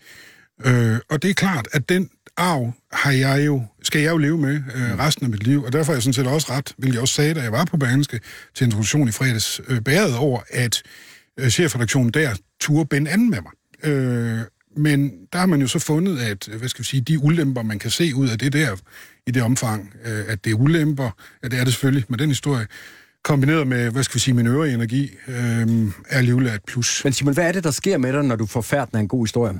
Øh, og det er klart, at den arv har jeg jo, skal jeg jo leve med øh, resten af mit liv, og derfor er jeg sådan set også ret, vil jeg også sige, da jeg var på Berlingske til introduktion i fredags, øh, bæret over, at øh, chefredaktionen der turde bende anden med mig. Øh, men der har man jo så fundet, at hvad skal vi sige, de ulemper, man kan se ud af det der, i det omfang, øh, at det er ulemper, at det er det selvfølgelig med den historie, kombineret med, hvad skal vi sige, min øvrige energi, øh, er alligevel et plus. Men Simon, hvad er det, der sker med dig, når du får færden af en god historie?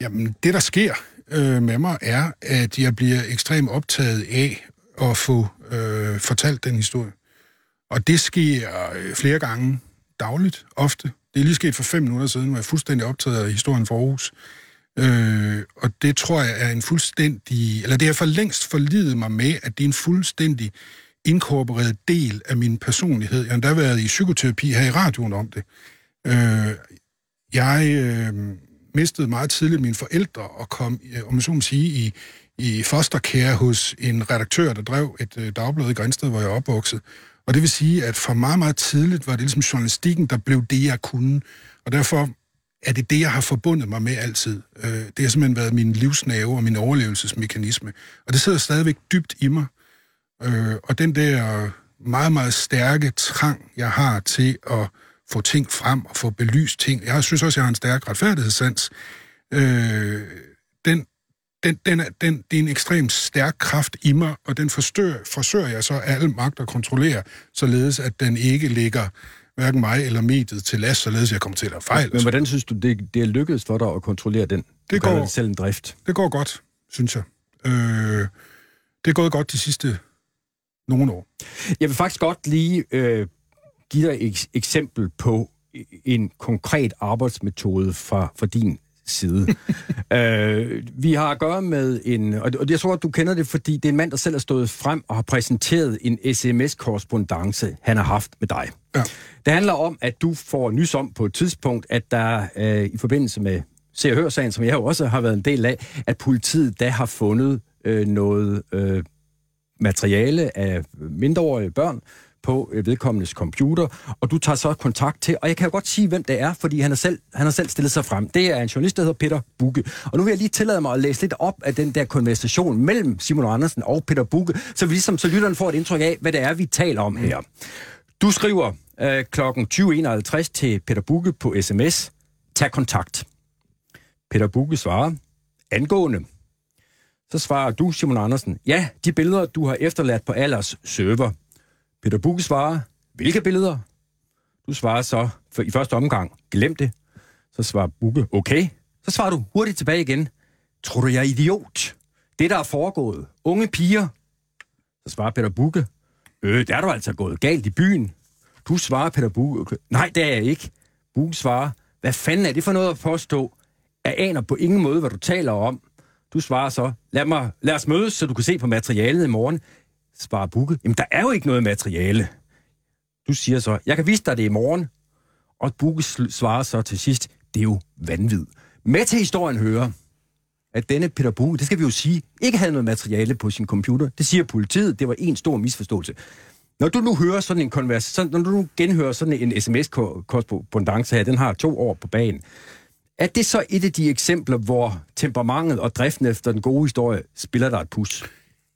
Jamen, det der sker øh, med mig, er, at jeg bliver ekstremt optaget af at få øh, fortalt den historie. Og det sker øh, flere gange dagligt, ofte. Det er lige sket for fem minutter siden, hvor jeg er fuldstændig optaget af historien for Aarhus. Øh, og det tror jeg er en fuldstændig... Eller det har for længst forlidet mig med, at det er en fuldstændig inkorporeret del af min personlighed. Jeg har endda været i psykoterapi her i radioen om det. Øh, jeg øh, mistede meget tidligt mine forældre og kom, øh, om man så må sige, i, i fosterkære hos en redaktør, der drev et øh, dagblad i Grænsted, hvor jeg er opvokset. Og det vil sige, at for meget, meget tidligt var det ligesom journalistikken, der blev det, jeg kunne. Og derfor er det det, jeg har forbundet mig med altid. Øh, det har simpelthen været min livsnave og min overlevelsesmekanisme. Og det sidder stadigvæk dybt i mig. Øh, og den der meget, meget stærke trang, jeg har til at få ting frem og få belyst ting. Jeg synes også, jeg har en stærk retfærdighedssans. Øh, den, den, er, den, det er en ekstremt stærk kraft i mig, og den forstør, forsøger jeg så af al magt at kontrollere, således at den ikke ligger hverken mig eller mediet til last, således jeg kommer til at have fejl. Men hvordan synes du, det, det er lykkedes for dig at kontrollere den? Det går- selv en drift. Det går godt, synes jeg. Øh, det er gået godt de sidste nogle år. Jeg vil faktisk godt lige øh, give dig et eks- eksempel på en konkret arbejdsmetode fra, fra din side. øh, vi har at gøre med en, og jeg tror, at du kender det, fordi det er en mand, der selv har stået frem og har præsenteret en sms-korrespondence, han har haft med dig. Ja. Det handler om, at du får nys om på et tidspunkt, at der øh, i forbindelse med Se og Hør-sagen, som jeg jo også har været en del af, at politiet da har fundet øh, noget øh, materiale af mindreårige børn på øh, vedkommendes computer, og du tager så kontakt til, og jeg kan jo godt sige, hvem det er, fordi han har selv, han har selv stillet sig frem. Det er en journalist, der hedder Peter Bugge. Og nu vil jeg lige tillade mig at læse lidt op af den der konversation mellem Simon Andersen og Peter Bugge, så vi ligesom, så lytteren får et indtryk af, hvad det er, vi taler om her. Du skriver øh, klokken 20.51 til Peter Bugge på sms, tag kontakt. Peter Bugge svarer, angående. Så svarer du, Simon Andersen, ja, de billeder, du har efterladt på Allers server. Peter Bugge svarer, hvilke billeder? Du svarer så for i første omgang, glem det. Så svarer Bukke, okay. Så svarer du hurtigt tilbage igen. Tror du, jeg er idiot? Det, der er foregået. Unge piger. Så svarer Peter Bukke, øh, der er du altså gået galt i byen. Du svarer Peter Bukke, nej, det er jeg ikke. Bukke svarer, hvad fanden er det for noget at påstå? Jeg aner på ingen måde, hvad du taler om. Du svarer så, lad, mig, lad os mødes, så du kan se på materialet i morgen. Svarer Bukke, jamen der er jo ikke noget materiale. Du siger så, jeg kan vise dig det i morgen. Og Bukke svarer så til sidst, det er jo vanvid. Med til historien hører, at denne Peter Bukke, det skal vi jo sige, ikke havde noget materiale på sin computer. Det siger politiet, det var en stor misforståelse. Når du nu hører sådan en konversation, når du nu genhører sådan en sms-korrespondance her, den har to år på banen, er det så et af de eksempler, hvor temperamentet og driften efter den gode historie spiller der et pus?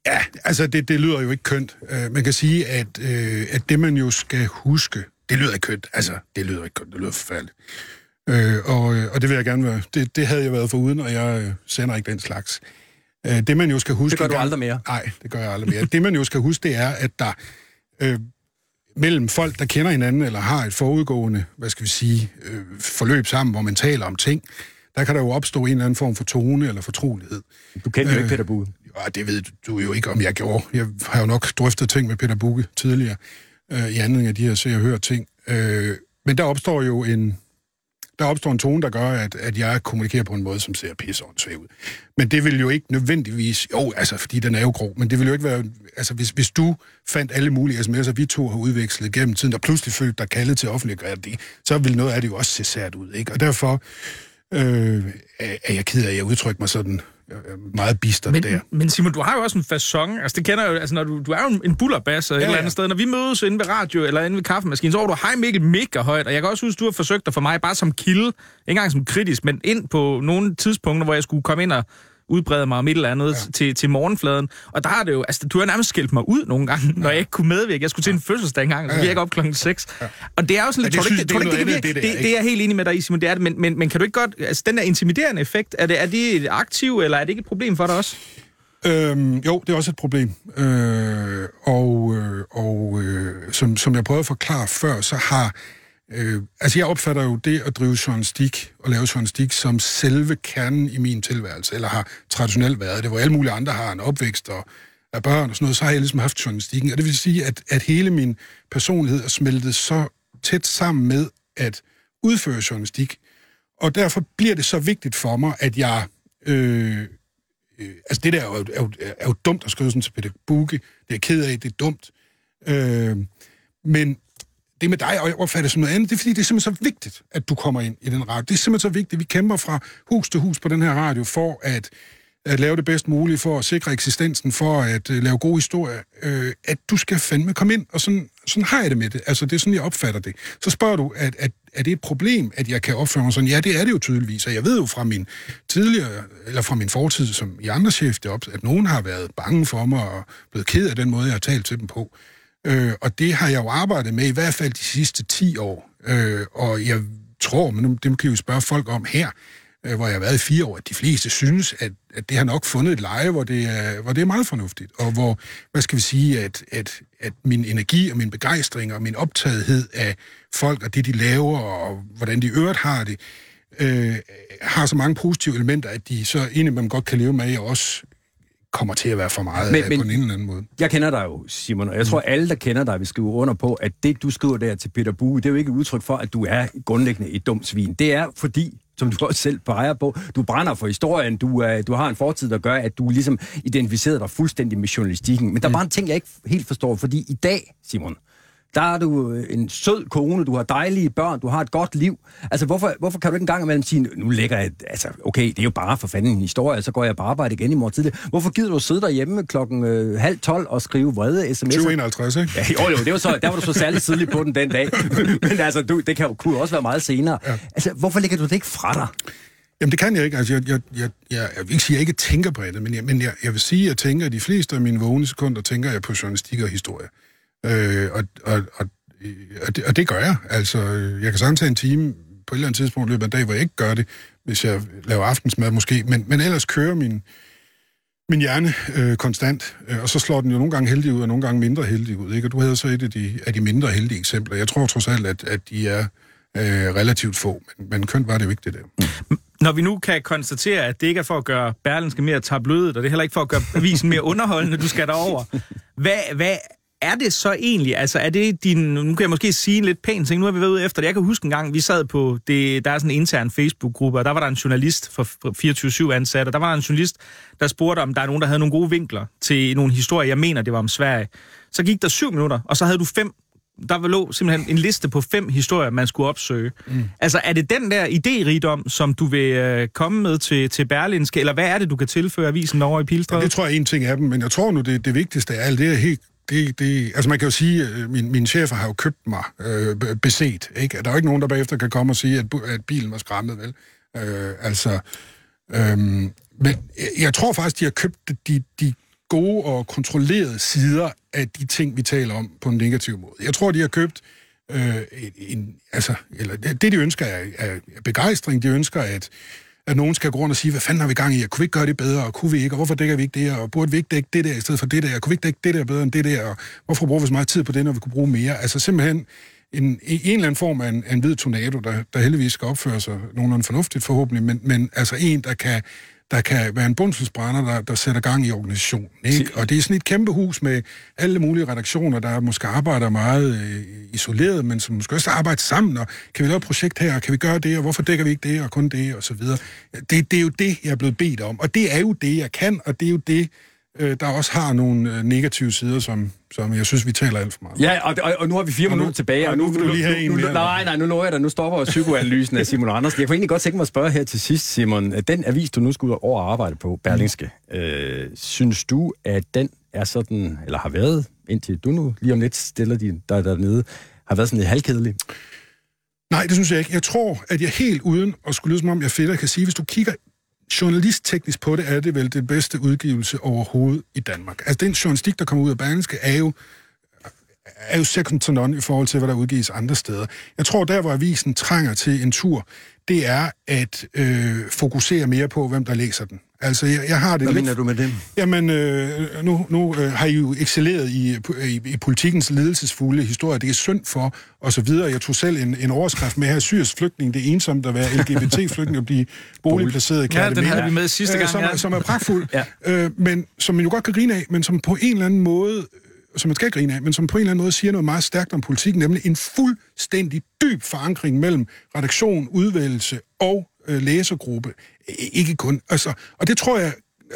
Ja, altså det, det lyder jo ikke kønt. Uh, man kan sige, at, uh, at det man jo skal huske, det lyder ikke kønt. Altså, det lyder ikke kønt, det lyder forfærdeligt. Uh, og, og det vil jeg gerne være. Det, det havde jeg været for uden, og jeg uh, sender ikke den slags. Uh, det man jo skal huske... Det gør du aldrig mere. Nej, det gør jeg aldrig mere. det man jo skal huske, det er, at der øh, mellem folk, der kender hinanden, eller har et forudgående, hvad skal vi sige, øh, forløb sammen, hvor man taler om ting, der kan der jo opstå en eller anden form for tone eller fortrolighed. Du kender jo ikke Øh, Peter Bukke. Ja, det ved du jo ikke, om jeg gjorde. Jeg har jo nok drøftet ting med Peter Bukke tidligere, øh, i anledning af de her se og hører ting. Øh, men der opstår jo en, der opstår en tone, der gør, at, at jeg kommunikerer på en måde, som ser pisseåndssvagt ud. Men det vil jo ikke nødvendigvis... Jo, altså, fordi den er jo grov, men det vil jo ikke være... Altså, hvis, hvis du fandt alle mulige sms'er, vi to har udvekslet gennem tiden, der pludselig følte dig kaldet til offentliggøre det, så vil noget af det jo også se sært ud, ikke? Og derfor øh, er jeg ked af, at jeg udtrykker mig sådan meget bistert Men, der. men Simon, du har jo også en fasong. Altså, det kender jeg jo, altså, når du, du er jo en- bullerbasser et Ja, eller ja. andet sted. Når vi mødes inde ved radio eller inde ved kaffemaskinen, så var du hej Mikkel mega højt. Og jeg kan også huske, du har forsøgt dig for mig bare som kilde, ikke engang som kritisk, men ind på nogle tidspunkter, hvor jeg skulle komme ind og udbrede mig om et eller andet ja. til, til morgenfladen. Og der har det jo, altså du har nærmest skældt mig ud nogle gange, når jeg ikke kunne medvirke. Jeg skulle til en fødselsdag engang, så Ja, gik ja. jeg op klokken 6. Ja. Og det er jo sådan Ja, lidt, det tror synes ikke, tror det er ikke, det, det er jeg helt enig med dig i, Simon, det er det. Men, men, men kan du ikke godt, altså den der intimiderende effekt, er det, er det et aktiv, eller er det ikke et problem for dig også? Øhm, jo, det er også et problem. Øh, og øh, og øh, som, som jeg prøvede at forklare før, så har... Øh, altså, jeg opfatter jo det at drive journalistik og lave journalistik som selve kernen i min tilværelse, eller har traditionelt været det, hvor alle mulige andre har en opvækst og er børn og sådan noget, så har jeg ligesom haft journalistikken. Og det vil sige, at, at hele min personlighed er smeltet så tæt sammen med at udføre journalistik. Og derfor bliver det så vigtigt for mig, at jeg... Øh, øh, altså det der er jo, er, jo, er jo dumt at skrive sådan til Peter Bukke. Det er jeg ked af, det er dumt. Øh, men det med dig, og jeg opfatter som noget andet, det er fordi, det er simpelthen så vigtigt, at du kommer ind i den radio. Det er simpelthen så vigtigt. Vi kæmper fra hus til hus på den her radio for at, at lave det bedst muligt, for at sikre eksistensen, for at uh, lave gode historier. Øh, at du skal fandme komme ind, og sådan, sådan har jeg det med det. Altså, det er sådan, jeg opfatter det. Så spørger du, at, at er det et problem, at jeg kan opføre mig sådan? Ja, det er det jo tydeligvis, og jeg ved jo fra min tidligere, eller fra min fortid som i andre chef, at nogen har været bange for mig og blevet ked af den måde, jeg har talt til dem på. Øh, og det har jeg jo arbejdet med i hvert fald de sidste 10 år. Øh, og jeg tror, men dem det kan vi jo spørge folk om her, øh, hvor jeg har været i fire år, at de fleste synes, at, at det har nok fundet et leje, hvor det, er, hvor det er meget fornuftigt. Og hvor, hvad skal vi sige, at, at, at min energi og min begejstring og min optagethed af folk og det, de laver, og hvordan de øvrigt har det, øh, har så mange positive elementer, at de så indimellem godt kan leve med, at jeg også kommer til at være for meget Men- men, men- på ene eller anden måde. Jeg kender dig jo, Simon, og jeg tror, alle, der kender dig, vil skrive under på, at det, du skriver der til Peter Bue, det er jo ikke et udtryk for, at du er grundlæggende et dumt svin. Det er fordi, som du også selv peger på, du brænder for historien, du, er, du har en fortid, der gør, at du ligesom identificerer dig fuldstændig med journalistikken. Men der er bare en ting, jeg ikke helt forstår, fordi i dag, Simon, der er du øh, en sød kone, du har dejlige børn, du har et godt liv. Altså, hvorfor, hvorfor kan du ikke engang imellem sige, nu lægger jeg, altså, okay, det er jo bare for fanden en historie, så går jeg på arbejde igen i morgen tidlig. Hvorfor gider du sidde derhjemme klokken øh, halv tolv og skrive vrede sms'er? 2051, ikke? Ja, jo, jo, det var så, der var du så særligt tidligt på den den dag. Men altså, du, det kan jo, kunne også være meget senere. Ja. Altså, hvorfor lægger du det ikke fra dig? Jamen, det kan jeg ikke. Altså, jeg, jeg, jeg, jeg, jeg vil ikke sige, at jeg ikke tænker på det, men jeg, men jeg, jeg vil sige, at jeg tænker, at de fleste af mine vågne sekunder tænker jeg på journalistik og historie. Øh, og, og, og, og, det, og det gør jeg. Altså, jeg kan have en time på et eller andet tidspunkt løbet af en dag, hvor jeg ikke gør det, hvis jeg laver aftensmad måske, men, men ellers kører min, min hjerne øh, konstant, øh, og så slår den jo nogle gange heldig ud, og nogle gange mindre heldig ud. Ikke? Og du havde så et af de, af de mindre heldige eksempler. Jeg tror trods alt, at, at de er øh, relativt få, men, men kønt var det jo ikke det der. Når vi nu kan konstatere, at det ikke er for at gøre Berlinske mere tabloidet, og det er heller ikke for at gøre avisen mere underholdende, du skal derover. Hvad, hvad er det så egentlig? Altså, er det din... Nu kan jeg måske sige en lidt pæn ting. Nu har vi været ude efter det. Jeg kan huske en gang, vi sad på... Det, der er sådan en intern Facebook-gruppe, og der var der en journalist for 24-7 ansat, og der var der en journalist, der spurgte, om der er nogen, der havde nogle gode vinkler til nogle historier. Jeg mener, det var om Sverige. Så gik der syv minutter, og så havde du fem der lå simpelthen en liste på fem historier, man skulle opsøge. Mm. Altså, er det den der idérigdom, som du vil øh, komme med til, til Berlinske, eller hvad er det, du kan tilføre avisen over i Pilstred? Ja, det tror jeg er en ting af dem, men jeg tror nu, det, det vigtigste af alt det er helt det, det, altså man kan jo sige, at min, mine chefer har jo købt mig øh, beset. Ikke? Der er jo ikke nogen, der bagefter kan komme og sige, at, at bilen var skræmmet, vel? Øh, altså, øh, men jeg tror faktisk, de har købt de, de gode og kontrollerede sider af de ting, vi taler om på en negativ måde. Jeg tror, de har købt øh, en, altså, eller det, de ønsker er, er begejstring. De ønsker, at at nogen skal gå rundt og sige, hvad fanden har vi gang i, og kunne vi ikke gøre det bedre, og kunne vi ikke, og hvorfor dækker vi ikke det, og burde vi ikke dække det der i stedet for det der, og kunne vi ikke dække det der bedre end det der, og hvorfor bruger vi så meget tid på det, når vi kunne bruge mere? Altså simpelthen en, en eller anden form af en, en hvid tornado, der, der heldigvis skal opføre sig nogenlunde fornuftigt forhåbentlig, men, men altså en, der kan der kan være en bundselsbrænder, der, der sætter gang i organisationen. Ikke? Og det er sådan et kæmpe hus med alle mulige redaktioner, der måske arbejder meget øh, isoleret, men som måske også arbejder sammen, og kan vi lave et projekt her, kan vi gøre det, og hvorfor dækker vi ikke det, og kun det, og så videre. Det, det er jo det, jeg er blevet bedt om, og det er jo det, jeg kan, og det er jo det, øh, der også har nogle øh, negative sider, som, som jeg synes, vi taler alt for meget. Ja, og, og, og nu har vi fire og minutter nu, tilbage, og nu, nu, nu, lige have nu, en nu, nej, nej, nu lover jeg dig, nu stopper psykoanalysen af Simon Andersen. Jeg kunne egentlig godt tænke mig at spørge her til sidst, Simon. Den avis, du nu skal ud over arbejde på, Berlingske, mm. øh, synes du, at den er sådan, eller har været, indtil du nu lige om lidt stiller din, der dernede, har været sådan lidt halvkedelig? Nej, det synes jeg ikke. Jeg tror, at jeg helt uden at skulle lyde som om, jeg fedt kan sige, hvis du kigger journalistteknisk på det, er det vel det bedste udgivelse overhovedet i Danmark. Altså, den journalistik, der kommer ud af Berlingske, er jo er jo second to none i forhold til, hvad der udgives andre steder. Jeg tror, der hvor avisen trænger til en tur, det er at øh, fokusere mere på, hvem der læser den. Altså, jeg, jeg har det Hvad lidt... mener du med det? Jamen, øh, nu, nu øh, har I jo excelleret i, i, i politikens ledelsesfulde historie. Det er synd for, og så videre. Jeg tog selv en, en overskrift med her, Syrs flygtning, det er ensomt at være LGBT-flygtning og blive boligplaceret i. Ja, den havde vi med sidste gang. Som, ja. som er pragtfuld, ja. øh, men som man jo godt kan grine af, men som på en eller anden måde som man skal grine af, men som på en eller anden måde siger noget meget stærkt om politikken, nemlig en fuldstændig dyb forankring mellem redaktion, udvælgelse og øh, læsergruppe. Ikke kun. Altså, og det tror jeg,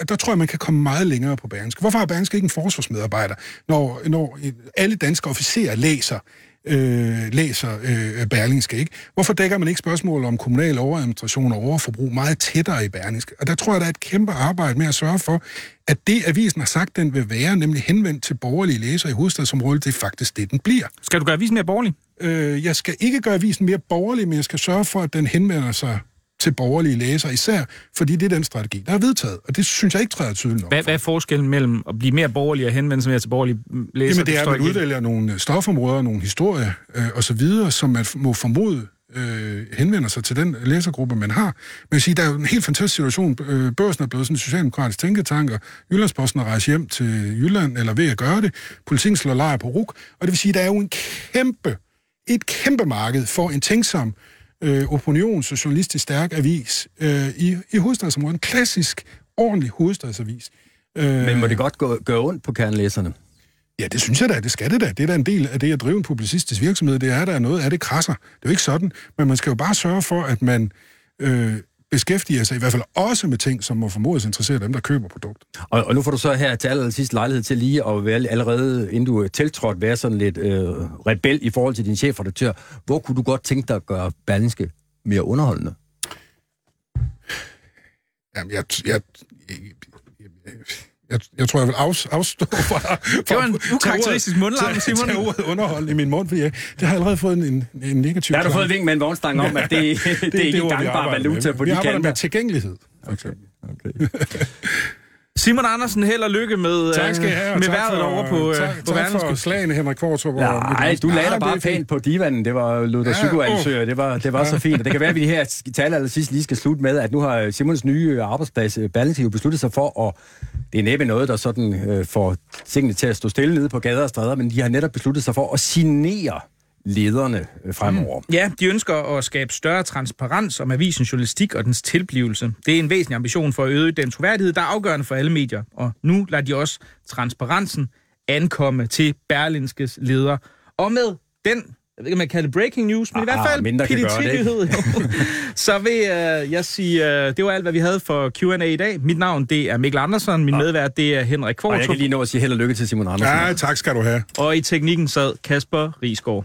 der tror jeg, man kan komme meget længere på Bergenske. Hvorfor har Bergenske ikke en forsvarsmedarbejder, når, når alle danske officerer læser øh, læser øh, Berlingske. Ikke? Hvorfor dækker man ikke spørgsmål om kommunal overadministration og overforbrug meget tættere i Berlingske? Og der tror jeg, der er et kæmpe arbejde med at sørge for, at det, avisen har sagt, den vil være, nemlig henvendt til borgerlige læsere i hovedstadsområdet, det er faktisk det, den bliver. Skal du gøre avisen mere borgerlig? Øh, jeg skal ikke gøre avisen mere borgerlig, men jeg skal sørge for, at den henvender sig til borgerlige læsere, især fordi det er den strategi, der er vedtaget. Og det synes jeg ikke træder tydeligt nok. Hvad, hvad er forskellen mellem at blive mere borgerlig og henvende sig mere til borgerlige læsere? Jamen det er, at man udvælger nogle stofområder, nogle historier øh, osv., som man må formode øh, henvender sig til den læsergruppe, man har. Men sige, der er jo en helt fantastisk situation. Øh, børsen er blevet sådan en socialdemokratisk tænketank, og Jyllandsposten har rejst hjem til Jylland, eller ved at gøre det. Politikken slår lejr på RUK. Og det vil sige, der er jo en kæmpe, et kæmpe marked for en tænksom øh, opinions- og journalistisk stærk avis øh, i, i hovedstadsområdet. En klassisk, ordentlig hovedstadsavis. Øh, Men må det godt gå, gøre ondt på kernlæserne? Ja, det synes jeg da. Det skal det da. Det er da en del af det at drive en publicistisk virksomhed. Det er der noget af det krasser. Det er jo ikke sådan. Men man skal jo bare sørge for, at man øh, beskæftiger sig i hvert fald også med ting, som må formodes interessere dem, der køber produktet. Og, og nu får du så her til aller sidste lejlighed til lige at være allerede, inden du er tiltrådt, være sådan lidt øh, rebel i forhold til din chefredaktør. Hvor kunne du godt tænke dig at gøre Berlingske mere underholdende? Jamen, jeg, jeg, jeg, jeg jeg, jeg tror, jeg vil af, afstå fra... fra det var en ukarakteristisk mundlarm, Simon. Tage ordet underhold i min mund, fordi jeg, det har allerede fået en, en negativ... Der har du fået vink med en vognstang om, at det, det, det, det er ikke gangbar valuta på vi de kanter. kanter. med tilgængelighed. Okay. okay. Simon Andersen, held og lykke med, Tak skal I have. med tak vejret for, over på, øh, tak, på tak for slagene, Henrik Kvartrup. og Nej, du lagde Ja, dig bare pænt på divanen. Det var Luther Ja, Psykoanalytør. åh. Det var, det var så fint. Og det kan være, at vi her til aller sidst lige skal slutte med, at nu har Simons nye arbejdsplads, øh, Berlingske, jo besluttet sig for, og det er næppe noget, der sådan øh, får tingene til at stå stille nede på gader og stræder, men de har netop besluttet sig for at signere lederne øh, fremover. Mm. Ja, de ønsker at skabe større transparens om avisens journalistik og dens tilblivelse. Det er en væsentlig ambition for at øge den troværdighed, der er afgørende for alle medier. Og nu lader de også transparensen ankomme til Berlinskes leder. Og med den, jeg ved ikke, om man kalder det breaking news, men ah, i hvert fald det, ikke? nyhed, så vil uh, jeg sige, uh, det var alt, hvad vi havde for Q&A i dag. Mit navn, det er Mikkel Andersen. Min medvært, det er Henrik Og jeg Kvartrup. kan lige nå at sige held og lykke til Simon Andersen. Ja, tak skal du have. Og i teknikken sad Kasper Risgaard.